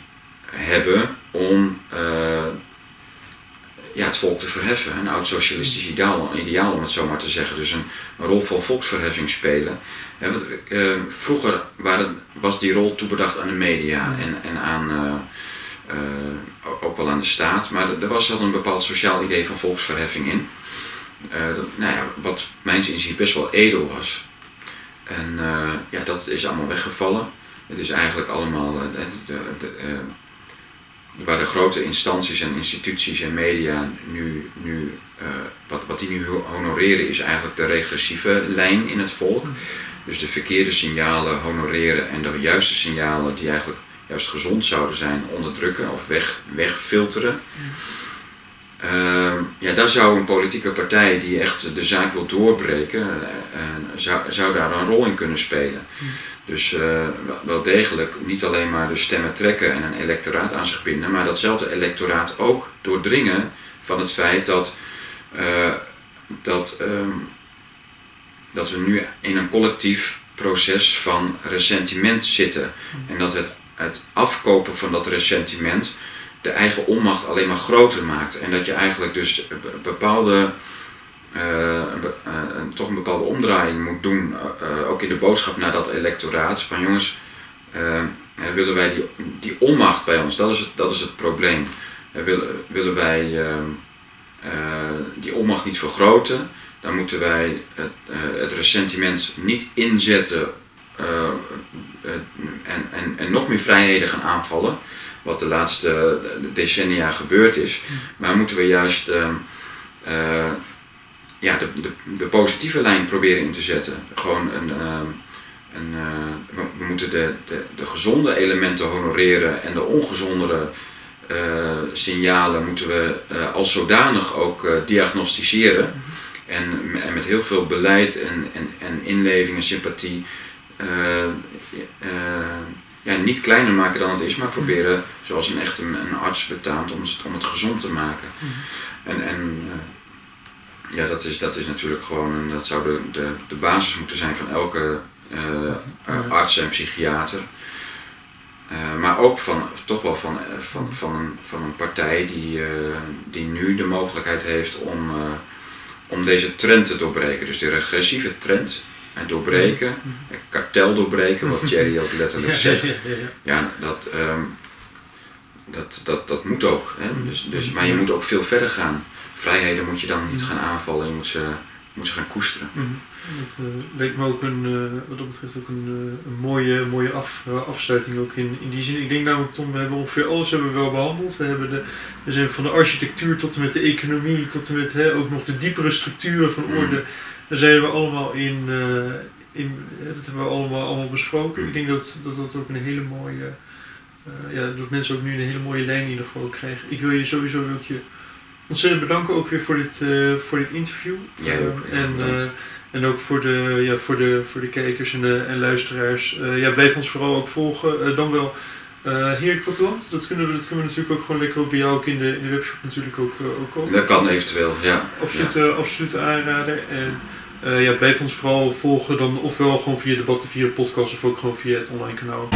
hebben om eh, ja, het volk te verheffen. Een oud socialistisch ideaal, om het zo maar te zeggen. Dus een, een rol van volksverheffing spelen. Ja, want, eh, vroeger waren, was die rol toebedacht aan de media en, en aan, eh, eh, ook wel aan de staat. Maar er was zat een bepaald sociaal idee van volksverheffing in. Dat, nou ja, wat mijns inziens best wel edel was. En ja, dat is allemaal weggevallen. Het is eigenlijk allemaal de, de, de, waar de grote instanties en instituties en media nu, nu wat, wat die nu honoreren is eigenlijk de regressieve lijn in het volk. Dus de verkeerde signalen honoreren en de juiste signalen die eigenlijk juist gezond zouden zijn onderdrukken of weg, wegfilteren. Ehm, ja, daar zou een politieke partij die echt de zaak wil doorbreken, eh, eh, zou, zou daar een rol in kunnen spelen. Dus eh, wel- degelijk niet alleen maar de stemmen trekken en een electoraat aan zich binden, maar datzelfde electoraat ook doordringen van het feit dat, dat, ehm, dat we nu in een collectief proces van ressentiment zitten. En dat het, het afkopen van dat ressentiment de eigen onmacht alleen maar groter maakt. En dat je eigenlijk dus be- bepaalde, eh, be- eh, toch een bepaalde omdraaiing moet doen, eh, ook in de boodschap naar dat electoraat. Van jongens, willen wij die, die onmacht bij ons, dat is het, dat is het probleem. Willen, willen wij ehm, eh, die onmacht niet vergroten, dan moeten wij het, eh, het ressentiment niet inzetten eh, eh, en, en, en nog meer vrijheden gaan aanvallen, wat de laatste decennia gebeurd is. Maar moeten we juist ehm, eh, ja, de, de, de positieve lijn proberen in te zetten. Gewoon een, ehm, een, we, moeten de, de, de gezonde elementen honoreren en de ongezondere signalen moeten we als zodanig ook diagnosticeren. En, en met heel veel beleid en, en, en inleving en sympathie eh, eh, ja, niet kleiner maken dan het is, maar proberen, zoals een echte een arts betaamt, om, het- om het gezond te maken. En, en eh, ja, dat is, dat is natuurlijk gewoon, dat zou de, de, de basis moeten zijn van elke eh, arts en psychiater. Maar ook van, toch wel van, van, van, een, van een partij die, die nu de mogelijkheid heeft om, om deze trend te doorbreken. Dus de regressieve trend eh, doorbreken, het kartel doorbreken, wat Thierry ook letterlijk zegt. Ja, dat, ehm, dat, dat, dat moet ook. Hè? Dus, dus, maar je moet ook veel verder gaan. Vrijheden moet je dan niet gaan aanvallen, je moet ze, moet ze gaan koesteren. Dat eh, leek me ook een, eh, wat dat betreft ook een, eh, een mooie, mooie af, afsluiting ook in, in die zin. Ik denk namelijk Tom, we hebben ongeveer alles hebben we wel behandeld. We, hebben de, we zijn van de architectuur tot en met de economie, tot en met hè, ook nog de diepere structuren van orde. Daar zijn we allemaal in, in dat hebben we allemaal, allemaal besproken. Ik denk dat dat, dat ook een hele mooie, ja, dat mensen ook nu een hele mooie lijn in ieder geval krijgen. Ik wil je sowieso wil je ontzettend bedanken ook weer voor dit, eh, voor dit interview. Jij ook, Eh, ja, en, eh, en ook voor de, ja, voor de, voor de kijkers en, de, en luisteraars. Ja, blijf ons vooral ook volgen. Dan wel eh Heerlijk Platteland. Dat kunnen, we, dat kunnen we natuurlijk ook gewoon lekker ook bij jou ook in de, in de webshop natuurlijk ook, ook kopen. Dat kan eventueel, ja. Absoluut, eh, absoluut aanrader. En ja, blijf ons vooral volgen dan ofwel gewoon via debatten, via de podcast of ook gewoon via het online kanaal.